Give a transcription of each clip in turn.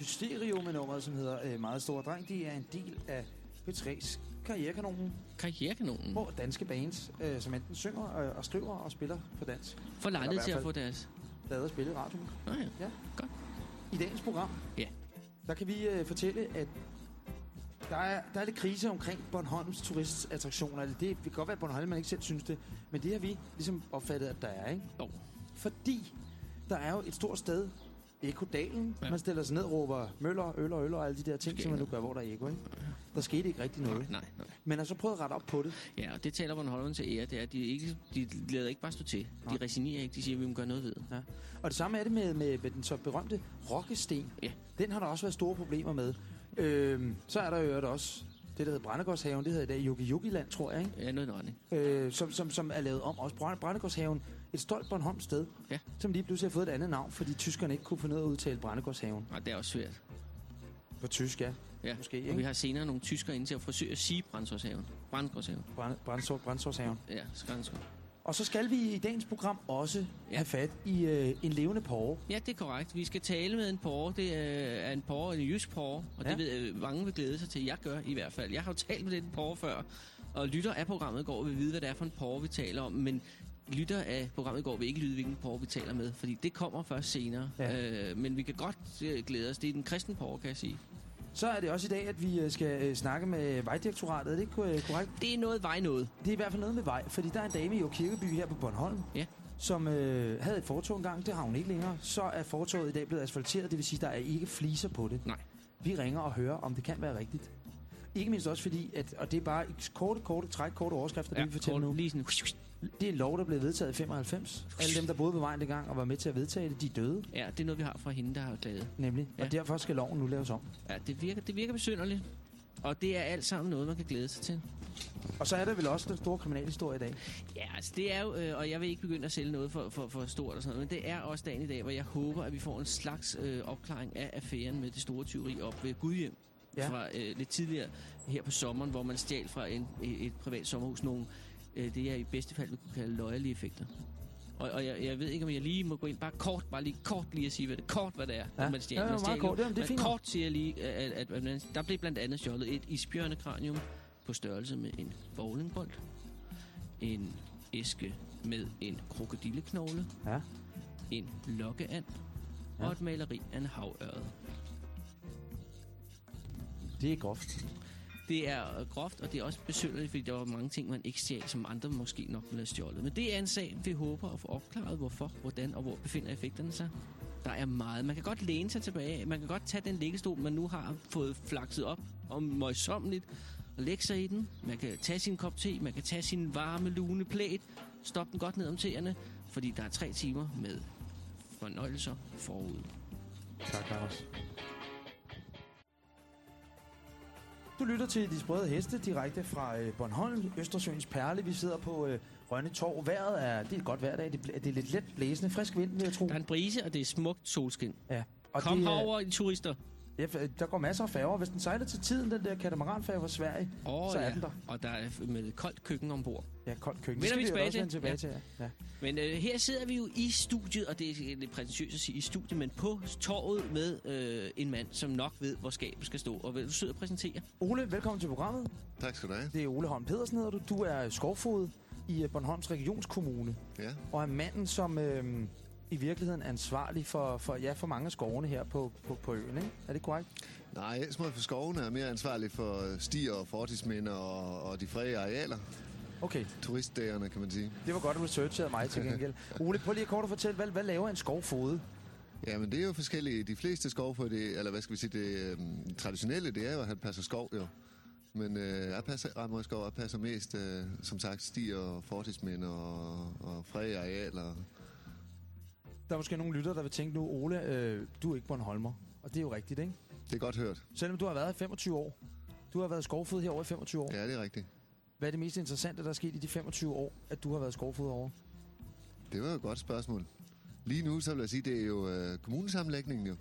Hysterio med nummeret, som hedder øh, Meget Stor Dreng. De er en del af P3's Karrierekanonen, Karrierekanonen. hvor danske bands, øh, som enten synger øh, og skriver og spiller på dans, For lejlighed til at få deres... lavet og spille i radioen. Nå ja. Ja. Godt. I dagens program, Ja. der kan vi øh, fortælle, at der er, der er lidt krise omkring Bornholms turistattraktioner. Eller det kan godt være, at Bornholm man ikke selv synes det, men det har vi ligesom opfattet, at der er, ikke? Jo. Fordi der er jo et stort sted, Ekodalen. Ja. Man stiller sig ned og råber møller, øl og øl og alle de der ting, som man nu gør, hvor der er eko, ikke? Der skete ikke rigtig noget. Nej, nej. Men har så prøvet at rette op på det. Ja, og det taler Bornholmen til ære, det er, at de, ikke, de lader ikke bare stå til. Nej. De resignerer ikke, de siger, at vi må gøre noget ved. Ja. Og det samme er det med, med, med den så berømte Rokkesten. Ja. Den har der også været store problemer med. Øhm, så er der jo også det, der hedder Brændegårdshaven. Det hedder i dag Yogi Yogi Land, tror jeg, ikke? Ja, noget retning. Øh, som, som, som er lavet om. Også Brænd- Brændegårdshaven, et stolt Bornholm sted, Ja. som lige pludselig har fået et andet navn, fordi tyskerne ikke kunne finde ud af at udtale Brændegårdshaven. Og det er også svært. På tysk, ja. Ja. Måske, Og vi ikke? har senere nogle tyskere ind til at forsøge at sige Brændsårshaven. Brændsårshaven. Brænd- Brændsår- Brændsårshaven. Ja, Skrænskov. Og så skal vi i dagens program også Ja. have fat i øh, en levende porre. Ja, det er korrekt. Vi skal tale med en porre. Det er en porre, en jysk porre. Og Ja. det ved jeg, mange vil glæde sig til. Jeg gør i hvert fald. Jeg har jo talt med den porre før. Og lytter af programmet går vil vide, hvad det er for en porre, vi taler om. Men lytter af programmet i går vil ikke lyde, hvilken porre vi taler med. Fordi det kommer først senere. Ja. Øh, men vi kan godt øh, glæde os. Det er den kristne porre, kan jeg sige. Så er det også i dag, at vi øh, skal øh, snakke med Vejdirektoratet. Er det ikke korrekt? Det er noget vej noget. Det er i hvert fald noget med vej, fordi der er en dame i Kirkeby her på Bornholm, Ja. som øh, havde et fortog engang. Det har hun ikke længere. Så er fortoget i dag blevet asfalteret, det vil sige, der er ikke fliser på det. Nej. Vi ringer og hører, om det kan være rigtigt. Ikke mindst også fordi, at, og det er bare korte, korte træk, korte overskrifter, ja, det vi fortæller nu. lige sådan. Det er en lov, der blev vedtaget i 95. Alle dem, der boede på vejen dengang og var med til at vedtage det, de er døde, Ja, det er noget, vi har fra hende, der har klaget. nemlig. Ja. Og derfor skal loven nu laves om. Ja, det virker, det virker besynderligt. Og det er alt sammen noget, man kan glæde sig til. Og så er der vel også den store kriminalhistorie i dag. Ja, altså det er jo, øh, og jeg vil ikke begynde at sælge noget for, for, for stort og sådan noget, men det er også dagen i dag, hvor jeg håber, at vi får en slags øh, opklaring af affæren med det store tyveri op ved Gudhjem. Ja. Fra øh, lidt tidligere her på sommeren, hvor man stjal fra en, et, et privat sommerhus nogle, øh, det jeg i bedste fald vil kunne kalde løjerlige effekter. Og, og jeg, jeg ved ikke, om jeg lige må gå ind bare kort, bare lige kort lige at sige, hvad det, kort, hvad det er, Ja. man stjæler. Ja, ja, man meget kort. det er fint kort siger jeg lige, at, at, at man, der blev blandt andet stjålet et isbjørnekranium på størrelse med en bowlingbold, en æske med en krokodilleknogle, Ja. en lokkeand ja. og et maleri af en havørred. Det er groft. Det er øh, groft, og det er også besynderligt, fordi der var mange ting, man ikke stjal, som andre måske nok ville have stjålet. Men det er en sag, vi håber at få opklaret, hvorfor, hvordan og hvor befinder effekterne sig. Der er meget. Man kan godt læne sig tilbage. Man kan godt tage den liggestol, man nu har fået flakset op og møjsommeligt og lægge sig i den. Man kan tage sin kop te, man kan tage sin varme, lune plæt, stoppe den godt ned om tæerne, fordi der er tre timer med fornøjelser forud. Tak, Anders. Du lytter til De Sprøde Heste direkte fra øh, Bornholm, Østersøens Perle. Vi sidder på øh, Rønne Torv. Vejret er, det er godt i dag. Det, er lidt let blæsende, frisk vind, vil jeg tro. Der er en brise, og det er smukt solskin. Ja. Og Kom det, er- herover, I turister. Ja, øh, der går masser af færger. Hvis den sejler til tiden, den der katamaranfærge fra Sverige, Oh, så er ja. den der. Og der er med koldt køkken ombord. Ja, koldt køkken. Vender Det vi tilbage også til. tilbage til. Ja. Ja. Men øh, her sidder vi jo i studiet, og det er lidt prætentiøst at sige i studiet, men på torvet med øh, en mand, som nok ved, hvor skabet skal stå. Og vil du sidde og præsentere? Ole, velkommen til programmet. Tak skal du have. Det er Ole Holm Pedersen, hedder du. Du er skovfod i øh, Bornholms Regionskommune. Ja. og er manden, som øh, i virkeligheden er ansvarlig for, for, ja, for mange af skovene her på, på, på øen. Ikke? Er det korrekt? Nej, Esmod for skovene er mere ansvarlig for stier og fortidsminder og, og de fræge arealer. Okay, Turistdagerne, kan man sige. det var godt researchet af mig til gengæld. Ole, prøv lige kort at fortælle, hvad, hvad laver en skovfode? Ja, men det er jo forskellige. De fleste skov for det, eller hvad skal vi sige, det øhm, traditionelle, det er jo, at han passer skov jo. Men øh, jeg passer ret meget skov. Jeg passer mest, øh, som sagt, stier og fortidsminder og, og fræge arealer. Der er måske nogle lytter, der vil tænke nu, Ole, øh, du er ikke Bornholmer. Og det er jo rigtigt, ikke? Det er godt hørt. Selvom du har været her i 25 år. Du har været skovfod herovre i 25 år. Ja, det er rigtigt. Hvad er det mest interessante, der er sket i de 25 år, at du har været skovfod over? Det var jo et godt spørgsmål. Lige nu, så vil jeg sige, det er jo øh, kommunesammenlægningen jo.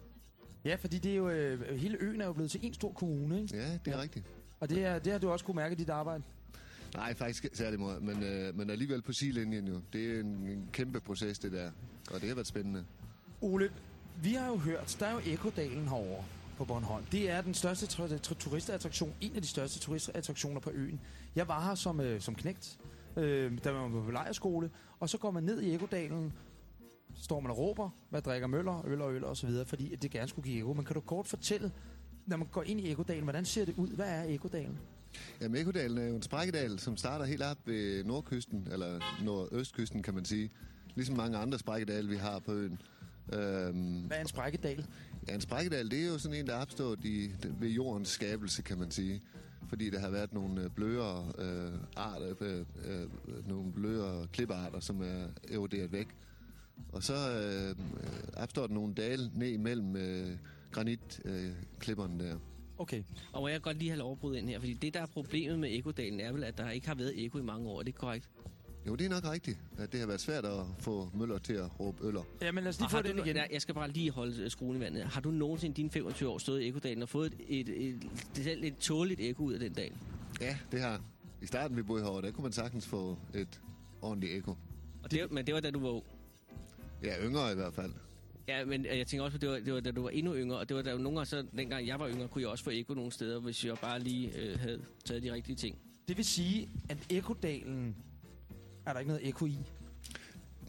Ja, fordi det er jo, øh, hele øen er jo blevet til en stor kommune, ikke? Ja, det er ja. rigtigt. Og det, er, det har du også kunne mærke i dit arbejde. Nej, faktisk særlig meget, men, øh, men alligevel på sidelinjen jo. Det er en, en kæmpe proces, det der. Og det har været spændende. Ole, vi har jo hørt, der er jo Ekodalen herovre. på Bornholm. Det er den største turistattraktion, en af de største turistattraktioner på øen. Jeg var her som, øh, som knægt, øh, da man var på lejerskole, og så går man ned i Ekodalen, står man og råber, hvad drikker møller, øl og øl og så videre, fordi det gerne skulle give eko. Men kan du kort fortælle, når man går ind i Ekodalen, hvordan ser det ud? Hvad er Ekodalen? Ja, Ekodalen er jo en sprækkedal, som starter helt op ved nordkysten, eller nordøstkysten, kan man sige. Ligesom mange andre sprækkedale, vi har på øen. Øhm, Hvad er en sprækkedal? ja, en sprækkedal, det er jo sådan en, der er opstået i, ved jordens skabelse, kan man sige. Fordi der har været nogle øh, blødere øh, arter, øh, øh, nogle blødere klippearter, som er eroderet væk. Og så øh, opstår der nogle dale ned imellem øh, granitklipperne øh, der. Okay. Og må jeg godt lige have lov ind her, fordi det, der er problemet med Ekodalen, er vel, at der ikke har været eko i mange år. Er det korrekt? Jo, det er nok rigtigt, at det har været svært at få møller til at råbe øller. Ja, men lad os lige Og få du, ind igen. Nej, jeg skal bare lige holde øh, skruen i vandet. Har du nogensinde i dine 25 år stået i Ekodalen og fået et, et, et, et, et, et tåligt eko ud af den dal? Ja, det har I starten, vi boede herovre, der kunne man sagtens få et ordentligt eko. Og det, men det var da du var ung. Ja, yngre i hvert fald. Ja, men øh, jeg tænker også, på, det var, det var da du var endnu yngre, og det var da jo nogle gange, så dengang jeg var yngre, kunne jeg også få eko nogle steder, hvis jeg bare lige øh, havde taget de rigtige ting. Det vil sige, at Ekodalen er der ikke noget eko i.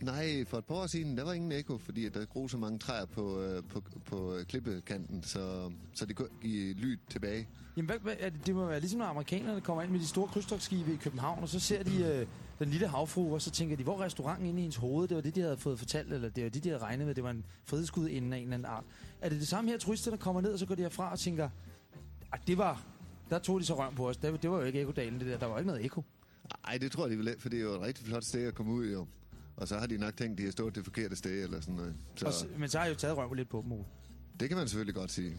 Nej, for et par år siden, der var ingen eko, fordi der gro så mange træer på, øh, på, på klippekanten, så, så det kunne give lyd tilbage. Jamen, hvad, hvad, det, det må være ligesom når amerikanerne kommer ind med de store krydstogtskibe i København, og så ser de øh, den lille havfru, og så tænker de, hvor er restauranten inde i hendes hoved? Det var det, de havde fået fortalt, eller det var det, de havde regnet med. Det var en frideskud inden af en eller anden art. Er det det samme her, turisterne kommer ned, og så går de herfra og tænker, at det var... Der tog de så røven på os. Det, det var jo ikke Ekodalen, det der. Der var ikke noget eko. Ej, det tror jeg, de vil for det er jo et rigtig flot sted at komme ud, jo. Og så har de nok tænkt, at de har stået det forkerte sted, eller sådan noget. Så Og, men så har jeg jo taget røven lidt på dem, det kan man selvfølgelig godt sige.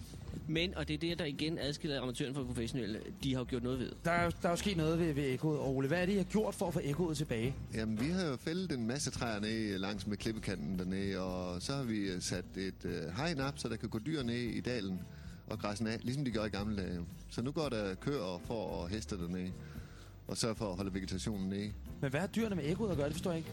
Men, og det er det, der igen adskiller amatøren fra professionelle, de har jo gjort noget ved. Der er, jo- der er jo sket noget ved, ved ekoet. Og Ole, hvad er det, I har gjort for at få ekoet tilbage? Jamen, vi har jo fældet en masse træer ned langs med klippekanten dernede, og så har vi øh, sat et øh, hegn op, så der kan gå dyr ned i dalen og græsse af, ligesom de gør i gamle dage. Så nu går der køer og får og heste dernede, og sørger for at holde vegetationen nede. Men hvad har dyrene med ekoet at gøre? Det forstår jeg ikke.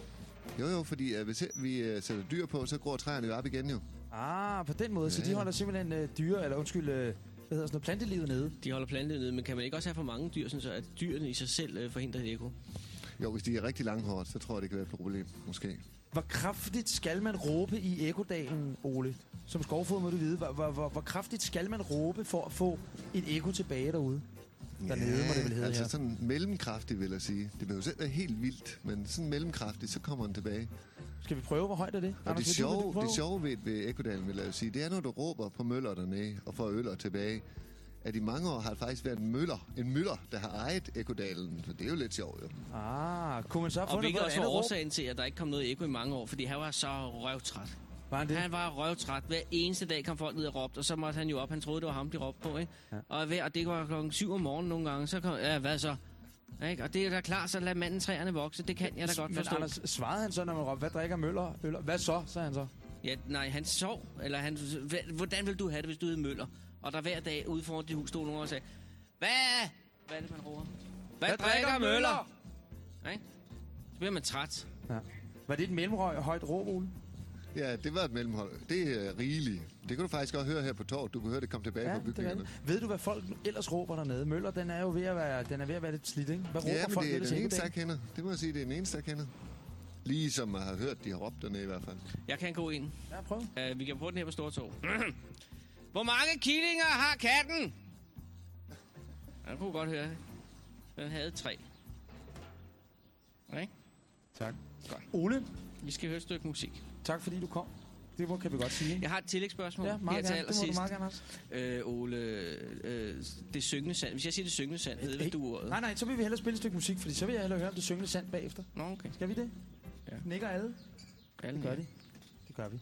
Jo, jo, fordi øh, hvis vi øh, sætter dyr på, så går træerne jo op igen jo. Ah, på den måde. Så Ja. de holder simpelthen øh, dyre, eller undskyld, øh, hvad hedder sådan noget, plantelivet nede. De holder plantet nede, men kan man ikke også have for mange dyr, sådan så at dyrene i sig selv øh, forhindrer et eko? Jo, hvis de er rigtig langhårdt, så tror jeg, det kan være et problem, måske. Hvor kraftigt skal man råbe i Ekodalen, Ole? Som skovfod må du vide. Hvor, hvor, hvor, hvor kraftigt skal man råbe for at få et eko tilbage derude? Dernede må det vel hedde altså her. sådan mellemkraftigt, vil jeg sige. Det behøver selv være helt vildt, men sådan mellemkraftigt, så kommer den tilbage. Skal vi prøve, hvor højt er det? Og Anders, det sjove, prøve? det sjove ved, ved Ekodalen, vil jeg sige, det er, når du råber på møller dernede og får øller tilbage, at i mange år har det faktisk været en møller, en møller, der har ejet Ekodalen. Så det er jo lidt sjovt, jo. Ah, kunne man så have Og fundet hvilket på et også var andet råb? årsagen til, at der ikke kom noget eko i mange år, fordi han var så røvtræt. Var han det? Han var røvtræt. Hver eneste dag kom folk ned og råbte, og så måtte han jo op. Han troede, det var ham, de råbte på, ikke? Ja. Og, hver, og det var klokken 7 om morgenen nogle gange, så kom, ja, hvad så? Ikke? Og det er da klart, så lad manden træerne vokse. Det kan jeg da godt Men forstå. Anders, svarede han så, når man råbte, hvad drikker Møller? Øller? Hvad så, sagde han så? Ja, nej, han sov. Eller han, hvordan vil du have det, hvis du hed Møller? Og der hver dag ude foran dit hus stod nogen og sagde, hvad? Hvad er det, man råber? Hvad, hvad drikker Møller? Ikke? Så bliver man træt. Ja. Var det et mellemrøg højt råb, Ole? Ja, det var et mellemhold. Det er rigeligt. Det kan du faktisk godt høre her på torvet. Du kan høre det komme tilbage Ja, på er bygningerne. Ved du, hvad folk ellers råber dernede? Møller, den er jo ved at være, den er ved at være lidt slidt, ikke? Hvad råber Ja, men folk det er den eneste, jeg kender. Det må jeg sige, det er den eneste, jeg kender. Lige som jeg har hørt, de har råbt dernede i hvert fald. Jeg kan gå ind. Ja, prøv. Uh, vi kan prøve den her på Stortog. Hvor mange killinger har katten? Den kunne godt høre. Den havde tre. Okay? Tak. Ole, Vi skal høre et stykke musik. Tak fordi du kom. Det må- kan vi godt sige? Jeg har et tillægsspørgsmål Ja, meget her til gerne. Det må du allersidst. meget gerne også. Øh, Ole, øh, det syngende sand. Hvis jeg siger det syngende sand, ved Hey. du ordet? Nej, nej, så vil vi hellere spille et stykke musik, fordi så vil jeg hellere høre om det syngende sand bagefter. Nå, okay. Skal vi det? Ja. Nikker alle? Alle Det gør de. Det gør vi.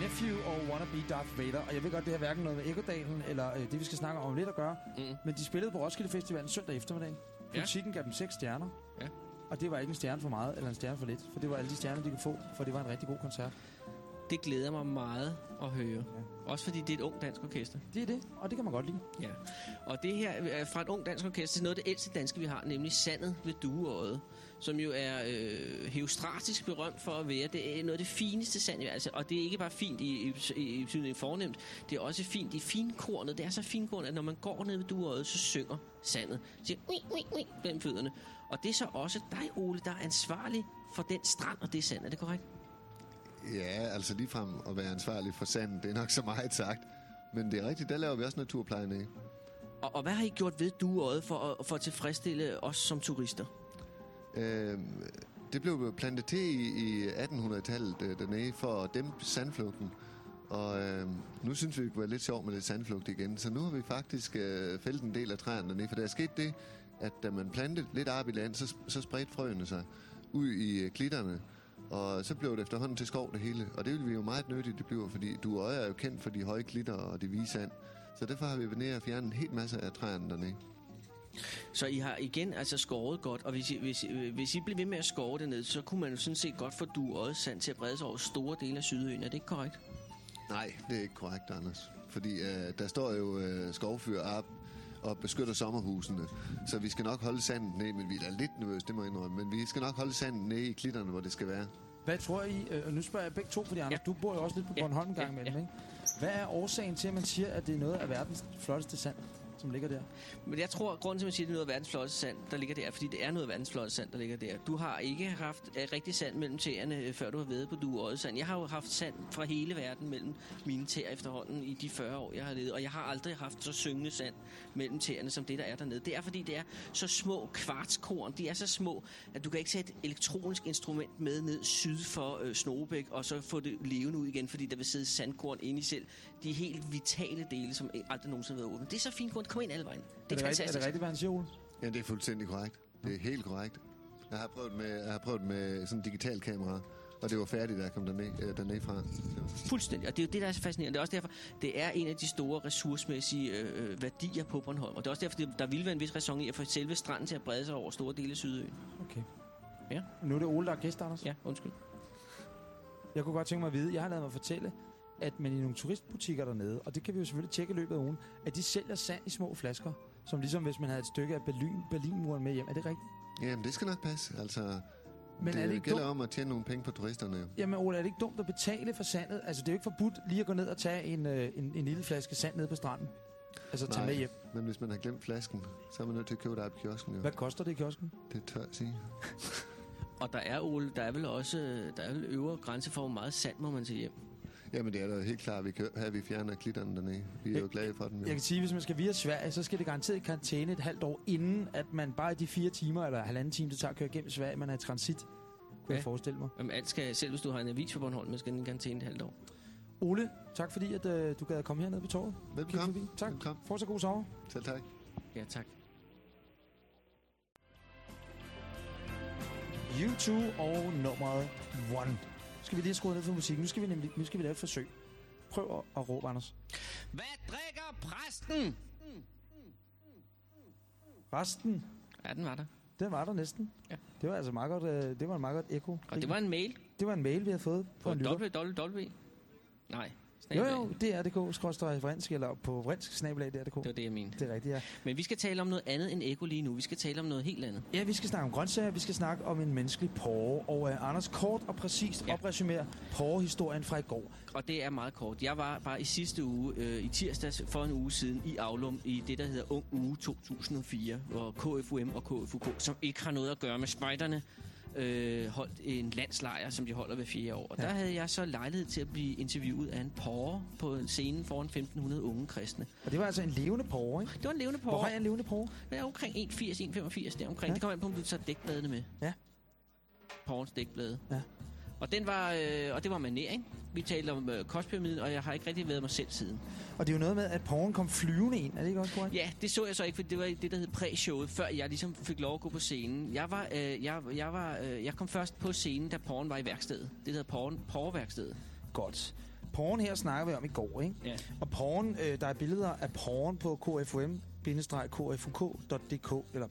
Nephew og Wanna Be Darth Vader. Og jeg ved godt, det har hverken noget med Ekodalen eller øh, det, vi skal snakke om lidt at gøre. Mm. Men de spillede på Roskilde Festival søndag eftermiddag. Ja. Politikken gav dem seks stjerner. Ja. Og det var ikke en stjerne for meget eller en stjerne for lidt. For det var alle de stjerner, de kunne få. For det var en rigtig god koncert. Det det glæder mig meget at høre. Også fordi det er et ung dansk orkester. Det er det, og det kan man godt lide. Ja. Og det her er fra et ung dansk orkester til noget af det ældste danske, vi har, nemlig Sandet ved Dueøjet, som jo er øh, heostratisk berømt for at være det er noget af det fineste sand. Altså, og det er ikke bare fint i, i, i, i betydning fornemt, det er også fint i finkornet. Det er så finkornet, at når man går ned ved Dueøjet, så synger sandet. Så siger, ui, ui, ui, blandt fødderne. Og det er så også dig, Ole, der er ansvarlig for den strand og det sand. Er det korrekt? Ja, altså ligefrem at være ansvarlig for sanden, det er nok så meget sagt. Men det er rigtigt, der laver vi også naturplejen af. Og, og hvad har I gjort ved Dueøjet for for at tilfredsstille os som turister? Øh, det blev plantet til i, i 1800-tallet øh, dernede for at dæmpe sandflugten. Og øh, nu synes vi, det kunne være lidt sjovt med lidt sandflugt igen. Så nu har vi faktisk øh, fældet en del af træerne dernede. For der er sket det, at da man plantede lidt op i land, så, så spredte frøene sig ud i øh, klitterne. Og så blev det efterhånden til skov det hele. Og det vil vi jo meget nødigt, det bliver, fordi du er jo kendt for de høje klitter og de hvide sand. Så derfor har vi været nede og fjernet en hel masse af træerne dernede. Så I har igen altså skåret godt, og hvis I, hvis, øh, hvis I bliver ved med at skåre det ned, så kunne man jo sådan set godt få duet sand til at brede sig over store dele af Sydøen. Er det ikke korrekt? Nej, det er ikke korrekt, Anders. Fordi øh, der står jo øh, skovfyr op og beskytter sommerhusene. Så vi skal nok holde sanden ned, men vi er lidt nervøse, det må jeg indrømme. Men vi skal nok holde sanden nede i klitterne, hvor det skal være. Hvad tror I, øh, og nu spørger jeg begge to, fordi Anders, Ja. ja. du bor jo også lidt på Ja, Bornholm en gang ja, imellem, ja. ikke? Hvad er årsagen til, at man siger, at det er noget af verdens flotteste sand, som ligger der? Men jeg tror, at grunden til, at man siger, at det er noget af verdens flotteste sand, der ligger der, fordi det er noget af verdens flotteste sand, der ligger der. Du har ikke haft uh, rigtig sand mellem tæerne, øh, før du har været på Dueøjet sand. Jeg har jo haft sand fra hele verden mellem mine tæer efterhånden i de 40 år, jeg har levet. Og jeg har aldrig haft så syngende sand mellem tæerne, som det, der er dernede. Det er, fordi det er så små kvartskorn. De er så små, at du kan ikke sætte et elektronisk instrument med ned syd for øh, Snobæk, og så få det levende ud igen, fordi der vil sidde sandkorn inde i selv. De helt vitale dele, som aldrig nogensinde har været åbnet. Det er så fint korn. Kom ind alle vejen. Det er, er, det rigtigt, er fantastisk. det rigtigt, Ole? Ja, det er fuldstændig korrekt. Det er helt korrekt. Jeg har prøvet med, jeg har prøvet med sådan en digital kamera, og det var færdigt, da jeg kom derned, øh, derned fra. Fuldstændig, og det er jo det, der er så fascinerende. Det er også derfor, det er en af de store ressourcemæssige øh, værdier på Bornholm. Og det er også derfor, det, der ville være en vis ræson i at få selve stranden til at brede sig over store dele af Sydøen. Okay. Ja. Nu er det Ole, der er gæst, Anders. Ja, undskyld. Jeg kunne godt tænke mig at vide, jeg har lavet mig fortælle, at man i nogle turistbutikker dernede, og det kan vi jo selvfølgelig tjekke i løbet af ugen, at de sælger sand i små flasker, som ligesom hvis man havde et stykke af Berlin, Berlinmuren med hjem. Er det rigtigt? Jamen, det skal nok passe. Altså, Men det er det ikke gælder dumt? om at tjene nogle penge på turisterne. Jamen Ole, er det ikke dumt at betale for sandet? Altså det er jo ikke forbudt lige at gå ned og tage en, øh, en, en lille flaske sand ned på stranden. Altså tage Nej. med hjem. Men hvis man har glemt flasken, så er man nødt til at købe det op i kiosken. Jo. Hvad koster det i kiosken? Det tør jeg sige. Og der er, Ole, der er vel også der er vel øvre grænse for, hvor meget sand må man tage hjem. Jamen, det er da helt klart, at vi kan have, vi fjerner klitterne dernede. Vi er jo glade for dem. Jo. Jeg kan sige, hvis man skal via Sverige, så skal det garanteret i karantæne et halvt år, inden at man bare i de fire timer eller halvanden time, det tager at køre igennem Sverige, man er i transit. Kunne Ja. jeg forestille mig. Jamen, alt skal, selv hvis du har en avis på Bornholm, man skal den karantæne et halvt år. Ole, tak fordi at, øh, du gad at komme herned på torvet. Velbekomme. forbi. Tak. Velbekomme. Fortsat god sommer. Selv tak. Ja, tak. U2 og nummeret One. Skal vi lige skrue ned for musikken? Nu skal vi nemlig nu skal vi lave et forsøg. Prøv at, at råbe, Anders. Hvad drikker præsten? Resten, Ja, den var der. den var der næsten. Ja. Det var altså meget godt, øh, det var en meget godt ekko. Og det var en mail det var en mail, vi havde fået på på en lytter. www. Nej, Jo, snabel-a. jo, dr.dk, skråstrej vrinsk, eller på vrinsk, snabelag dr.dk. Det var det, jeg mente. Det er rigtigt, ja. Men vi skal tale om noget andet end eko lige nu. Vi skal tale om noget helt andet. Ja, vi skal snakke om grøntsager, vi skal snakke om en menneskelig porre. Og uh, Anders, kort og præcist ja. opresumerer porrehistorien fra i går. Og det er meget kort. Jeg var bare i sidste uge, øh, i tirsdags for en uge siden, i Aulum, i det, der hedder Ung Uge 2004, hvor KFUM og KFUK, som ikke har noget at gøre med spejderne, øh, holdt en landslejr, som de holder hver fire år. Og Ja. der havde jeg så lejlighed til at blive interviewet af en porre på scenen foran 1500 unge kristne. Og det var altså en levende porre, ikke? Det var en levende Hvor høj porre. er en levende porre? Det er omkring 1,80, 1,85 der omkring. Ja. Det kommer an på, om du tager dækbladene med. Ja. Porrens dækblade. Ja. Og, den var, øh, og det var manering. Vi talte om øh, kostpyramiden, og jeg har ikke rigtig været mig selv siden. Og det er jo noget med, at porren kom flyvende ind. Er det ikke også korrekt? Ja, det så jeg så ikke, for det var det, der hed præ-showet, før jeg ligesom fik lov at gå på scenen. Jeg, var, øh, jeg, jeg, var, øh, jeg kom først på scenen, da porren var i værkstedet. Det hedder porren, porreværkstedet. Godt. Porren her snakker vi om i går, ikke? Ja. Og porren, øh, der er billeder af porren på kfum-kfuk.dk eller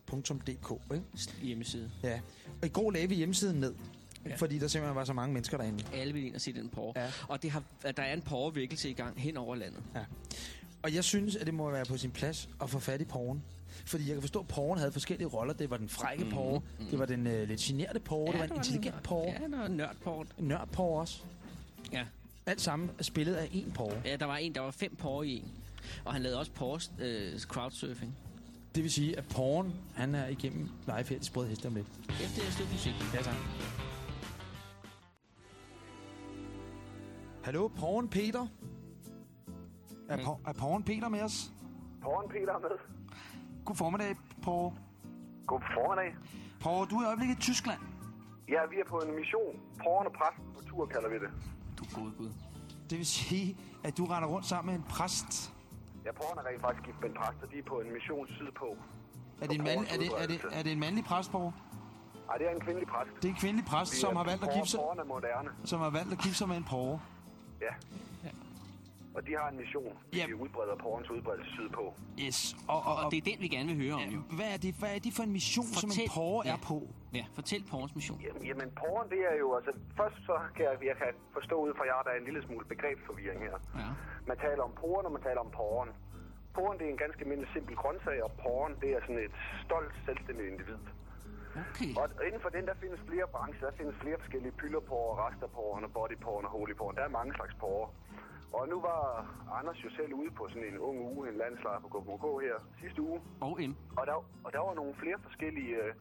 .dk, ikke? Hjemmeside. Ja. Og i går lagde vi hjemmesiden ned. Ja. Fordi der simpelthen var så mange mennesker derinde. Alle vil ind og se den porre. Ja. Og det har, at der er en porrevækkelse i gang hen over landet. Og jeg synes, at det må være på sin plads at få fat i porren. Fordi jeg kan forstå, at porren havde forskellige roller. Det var den frække Mhm, porre, mhm. det var den øh, lidt generede porre, det var en intelligent porre, Ja, der var nørdporre. en nørd porre også. Ja. Alt sammen spillet af en porre. ja, der var en, der var fem porre i en. Og han lavede også porre øh, crowdsurfing. Det vil sige, at porren, han er igennem live her i Sprøde Heste om lidt. Efter et stykke musik. Ja, tak. Hallo, porren Peter? Er, Men- por- er porren Peter med os? Porren Peter er med. God formiddag, Porre. God formiddag. Porre, du er i øjeblikket i Tyskland. Ja, vi er på en mission. Porren og præsten på tur, kalder vi det. Du gode gud. Det vil sige, at du render rundt sammen med en præst. Ja, porren er rent faktisk gift med en præst, og de er på en mission sydpå. Er det en, mand, er det, er det, er det en mandlig præst, Porre? Nej, det er en kvindelig præst. Det er en kvindelig præst, som har valgt at gifte sig, er som har valgt at gifte sig med en porre. Ja. Og de har en mission. Ja. De udbreder porrens udbredelse sydpå. Yes. Og, og, Og og det er den, vi gerne vil høre om, jo. hvad, er det, hvad er det for en mission, som en Fortæl. porre Ja. er på? Ja, fortæl porrens mission. Jamen, jamen porren, det er jo... Altså, først så kan jeg, jeg kan forstå ud fra jer, der er en lille smule begrebsforvirring her. Ja. Man taler om porren, og man taler om porren. Porren, det er en ganske mindre simpel grøntsag, og porren, det er sådan et stolt, selvstændigt individ. Okay. Og inden for den, der findes flere brancher. Der findes flere forskellige pylderporrer, resterporren og bodyporren og holyporren. Der er mange slags porrer. Og nu var Anders jo selv ude på sådan en ung uge, en landslejr på GoMoGo her sidste uge. Og M. Og der, og der var nogle flere forskellige øh,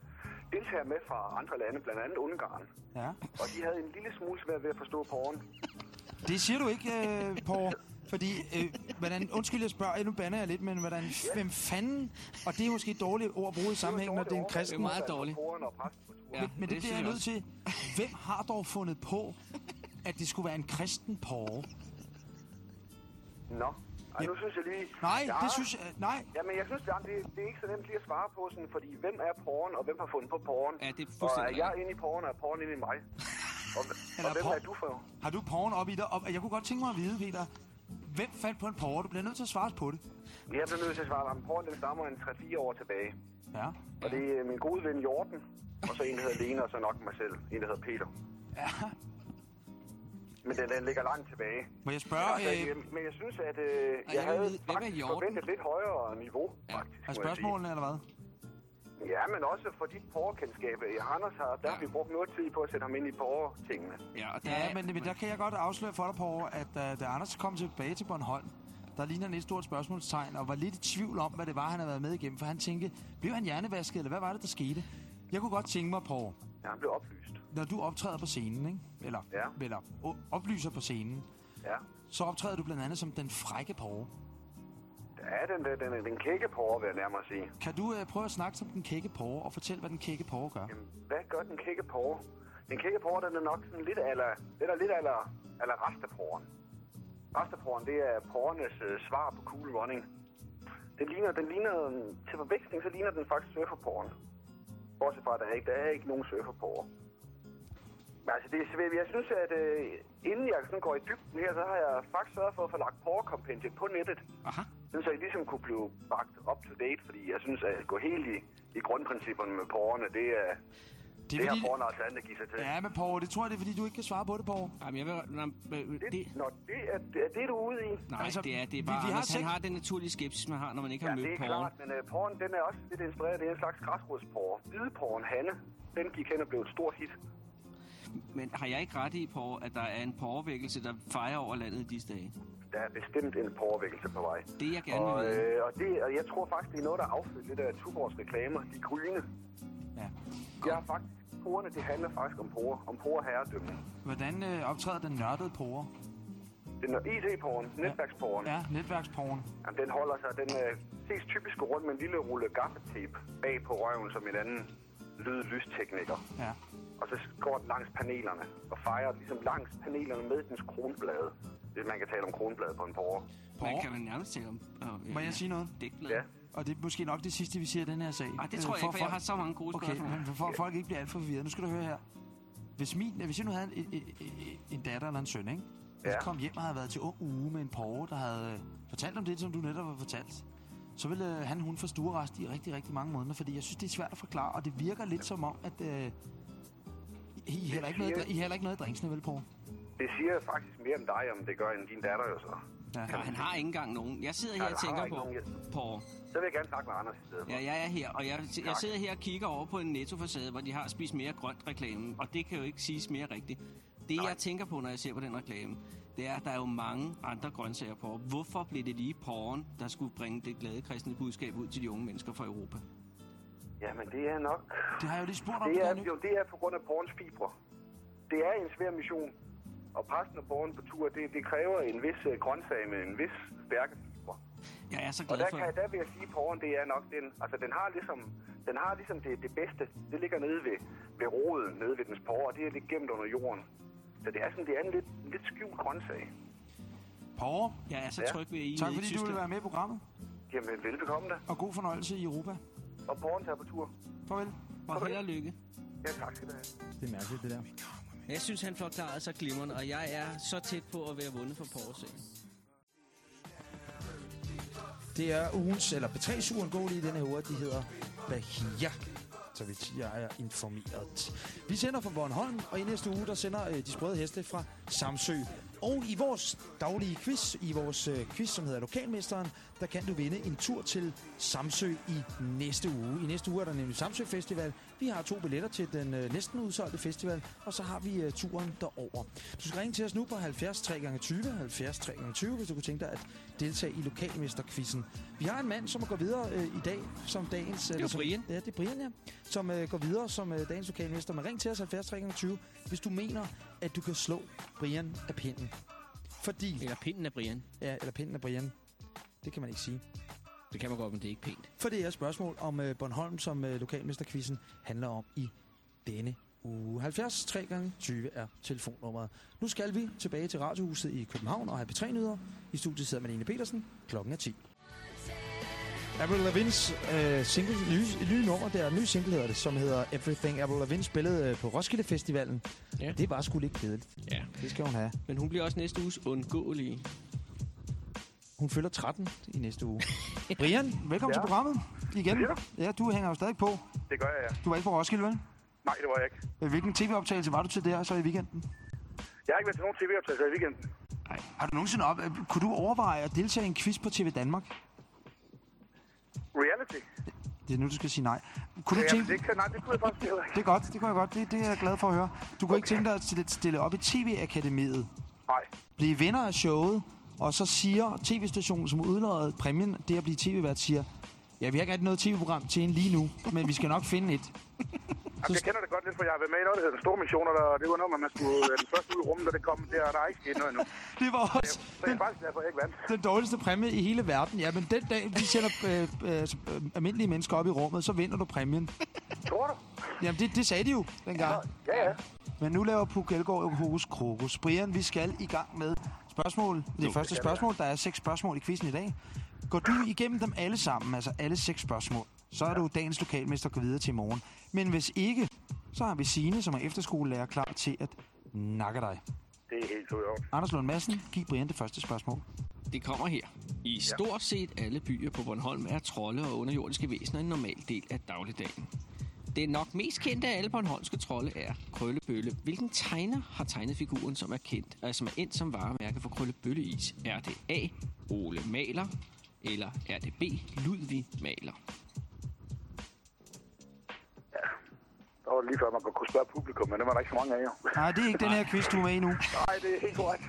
deltagere med fra andre lande, blandt andet Ungarn. Ja. Og de havde en lille smule svært ved at forstå porren. Det siger du ikke, øh, Porre. Fordi, øh, hvordan, undskyld, jeg spørger, nu bander jeg lidt, men hvordan, hvem fanden, og det er måske et dårligt ord at bruge i sammenhæng, når det er en kristen. Det er meget dårligt. Og. Ja, Men, men det, det bliver jeg nødt til. Hvem har dog fundet på, at det skulle være en kristen porre? Nå. Ej, nu synes jeg lige... Nej, Ja. det synes jeg... Nej, Jamen, jeg synes, Bjørn, det, det er ikke så nemt lige at svare på, sådan, fordi hvem er porren, og hvem har fundet på porren? Ja, det er Og fuldstændig er jeg inde i porren, og er porren inde i mig? Og, og hvem er du for? har du porren op i dig? Og jeg kunne godt tænke mig at vide, Peter, hvem fandt på en porre? Du bliver nødt til at svare på det. Jeg bliver nødt til at svare dig. Porren, den stammer en 3-4 år tilbage. Ja. Og det er min gode ven Jorden, og så en, der hedder Lena, og så nok mig selv. En, der hedder Peter. ja. Men den, den ligger langt tilbage. Må jeg spørge... Altså, Øh, men jeg synes, at øh, jeg jeg havde Jorden? forventet et lidt højere niveau, Ja. faktisk. er spørgsmålene, eller hvad? Ja, men også for dit porrekendskab. I Anders har, der har vi brugt noget tid på at sætte ham ind i porre-tingene. Ja, og der Ja, er, men, men der kan jeg godt afsløre for dig, Porre, at uh, da Anders kom tilbage til Bornholm, der ligner han et stort spørgsmålstegn, og var lidt i tvivl om, hvad det var, han havde været med igennem, for han tænkte, blev han hjernevasket, eller hvad var det, der skete? Jeg kunne godt tænke mig, Porre, Ja, han blev oplyst. når du optræder på scenen, ikke? Eller, Ja. eller oplyser på scenen, Ja. så optræder du blandt andet som den frække Porre. Ja, den, den, den, den kække porre, vil jeg nærmere sige. Kan du uh, prøve at snakke som den kække Porre, og fortælle, hvad den kække Porre gør? Jamen, hvad gør den kække porre? Den kække porre, den er nok sådan lidt lidt eller lidt eller eller resteporren. Resteporren, det er porrenes øh, svar på cool running. Den ligner, den ligner, øh, til forveksling, så ligner den faktisk surferporren. Bortset fra, at der er ikke, der er ikke nogen surferporre. Men altså, det er svært. Jeg synes, at øh, inden jeg sådan går i dybden her, så har jeg faktisk sørget for at få lagt porrekompendiet på nettet. Aha. Så jeg ligesom kunne blive bragt up to date, fordi jeg synes, at gå helt i, i grundprincipperne med porrene, det er, Det det er har fordi... porrene altså andet at give sig til. Ja, men Porre, det tror jeg, det er, fordi du ikke kan svare på det, Porre. Jamen, jeg vil... Nå, øh, Det, det, Nå, det er, det er det, du er ude i. nej, Altså, det er, det er vi- bare... vi har Anders, han har den naturlige skepsis, man har, når man ikke Ja, har det mødt er porren. klart, men uh, porren, den er også lidt inspireret. Det er en slags græsrodsporre. Hvideporren Hanne, den gik hen og blev et stort hit. Men har jeg ikke ret i, på, at der er en porrevækkelse, der fejrer over landet i disse dage? Der er bestemt en porrevækkelse på vej. Det jeg gerne Og, vil vide. øh, og, det, og jeg tror faktisk, det er noget, der er affyldt lidt af Tuborgs reklamer. De grønne. Ja. Jeg har faktisk... Porerne, det handler faktisk om porre. Om porre herredømme. Hvordan øh, optræder den nørdede Porre? Den er IT-porren, netværksporren. Ja, netværksporen. Jamen, den holder sig, den øh, ses typisk rundt med en lille rulle gaffetape bag på røven som en anden lyd-lystekniker. Ja. Og så går den langs panelerne og fejrer ligesom langs panelerne med dens kronblade. Hvis man kan tale om kronblade på en porre. Man kan man nærmest tale om... Øh, Må jeg sige noget? Dækblade. Ja. Og det er måske nok det sidste, vi siger i den her sag. Ej, det Øh, tror jeg for ikke, for jeg har så mange gode Okay, spørgsmål. men for, at folk ikke bliver alt for forvirret. Nu skal du høre her. Hvis, min, hvis jeg nu havde en, en, en, datter eller en søn, ikke? Og Ja. kom hjem og havde været til ung uge med en porre, der havde øh, fortalt om det, som du netop har fortalt, så ville øh, han hun få stuerest i rigtig, rigtig mange måneder, fordi jeg synes, det er svært at forklare, og det virker lidt som om, at øh, I hælder ikke noget, I hælder ikke noget i drinksene, vel, Paul? Det siger faktisk mere om dig, om det gør end din datter jo så. Ja. Ja, han har ikke engang nogen. Jeg sidder Nej, her og han har tænker på, på Så vil jeg gerne snakke med Anders i stedet. Ja, jeg er her, og jeg, jeg sidder her og kigger over på en nettofacade, hvor de har spist mere grønt reklame, og det kan jo ikke siges mere rigtigt. Det, jeg tænker på, når jeg ser på den reklame, det er, at der er jo mange andre grøntsager på. Hvorfor blev det lige porren, der skulle bringe det glade kristne budskab ud til de unge mennesker fra Europa? Jamen, det er nok... Det har jeg jo lige spurgt om. Det er, jo, det er på grund af porrens fibre. Det er en svær mission. Og præsten af porren på tur, det, det kræver en vis uh, grøntsag med en vis stærke fibre. Jeg er så Og glad der, for... kan, der vil jeg sige, at porren, det er nok den... Altså, den har ligesom, den har ligesom det, det bedste. Det ligger nede ved, ved roden, nede ved dens porre, og det er lidt gemt under jorden. Så det er sådan, det er en lidt, lidt skjult grøntsag. Paul, Jeg er så Ja. tryg ved, at I er tak nede i fordi du ville være med i programmet. Jamen, velbekomme da. Og god fornøjelse i Europa. Og porren tager på tur. Farvel. Og held og lykke. Ja, tak skal du have. Det er mærkeligt, det der. Jeg synes, han forklarede sig glimrende, og jeg er så tæt på at være vundet for Porse. Det er ugens, eller P3's uundgåelige i denne her uge, de hedder Bahia. Så vidt jeg er informeret. Vi sender fra Bornholm, og i næste uge, der sender øh, de sprøde heste fra Samsø. Og i vores daglige quiz, i vores øh, quiz, som hedder Lokalmesteren, der kan du vinde en tur til Samsø i næste uge. I næste uge er der nemlig Samsø Festival. Vi har to billetter til den øh, næsten udsolgte festival, og så har vi øh, turen derover. Du skal ringe til os nu på 70 3x20, 70 3x20, hvis du kunne tænke dig at deltage i Lokalmesterquizzen. Vi har en mand, som går videre øh, i dag som dagens... er eller som, Brian. Ja, det er Brian, ja. Som øh, går videre som øh, dagens lokalmester. Men ring til os 70 3x20, hvis du mener, at du kan slå Brian af pinden. Fordi... Eller pinden af Brian. Ja, eller pinden af Brian. Det kan man ikke sige. Det kan man godt, men det er ikke pænt. For det er spørgsmål om øh, Bornholm, som øh, lokalmesterquizzen handler om i denne uge. 70 3 gange 20 er telefonnummeret. Nu skal vi tilbage til Radiohuset i København og have P3-nyheder. I studiet sidder Malene Petersen. Klokken er 10. Avril Lavins øh, single, nye, nye nummer, der ny single hedder det, som hedder Everything. Avril Lavigne spillede øh, på Roskilde Festivalen. Ja. Det var sgu lidt kedeligt. Ja. Det skal hun have. Men hun bliver også næste uges undgåelige. Hun fylder 13 i næste uge. Brian, velkommen ja. Til programmet. Igen. Ja, du hænger jo stadig på. Det gør jeg, ja. Du var ikke på Roskilde, vel? Nej, det var jeg ikke. Øh, Hvilken tv-optagelse var du til der så i weekenden? Jeg har ikke været til nogen tv-optagelser i weekenden. Har du nogensinde op... øh, Kunne du overveje at deltage i en quiz på TV Danmark? Reality? Det er nu, du skal sige nej. Kunne du Ja, tænke... det, kan, nej, det kunne jeg faktisk heller ikke. Det er godt, det kunne jeg godt. Det, det er jeg glad for at høre. Du kunne ikke tænke dig at stille, stille op i TV-akademiet, Nej. blive vinder af showet, og så siger tv-stationen, som udloddet præmien, det at blive tv-vært, siger, ja, vi har ikke rigtig noget tv-program til en lige nu, men vi skal nok finde et. Jamen, jeg kender det godt lidt, for jeg har været med i noget, der hedder Den Store Mission, og der, det var noget, man skulle være den første ud i rummet, da det kom. Der, der er ikke sket noget endnu. Det var også Så jeg den, er faktisk glad for, at jeg ikke vandt. den dårligste præmie i hele verden. Ja, men den dag, vi sender øh, øh, øh, almindelige mennesker op i rummet, så vinder du præmien. Tror du? Jamen, det, det sagde de jo dengang. Ja, ja. Men nu laver Puk Elgård jo hokus krokus. Brian, vi skal i gang med spørgsmål. Det første spørgsmål. Der er seks spørgsmål i quizzen i dag. Går du igennem dem alle sammen, altså alle seks spørgsmål, så er du dagens lokalmester og går videre til i morgen. Men hvis ikke, så har vi Signe, som er efterskolelærer, klar til at nakke dig. Det er helt ud Anders Lund Madsen, giv Brian det første spørgsmål. Det kommer her. I stort set alle byer på Bornholm er trolde og underjordiske væsener en normal del af dagligdagen. Det nok mest kendte af alle bornholmske trolde er Krøllebølle. Hvilken tegner har tegnet figuren, som er kendt, altså som er endt som varemærke for Krøllebølleis? Er det A. Ole Maler, eller er det B. Ludvig Maler? Der var det lige før, man kunne spørge publikum, men det var der ikke så mange af, jo. Nej, det er ikke den her quiz, du er med i nu. Nej, det er helt korrekt.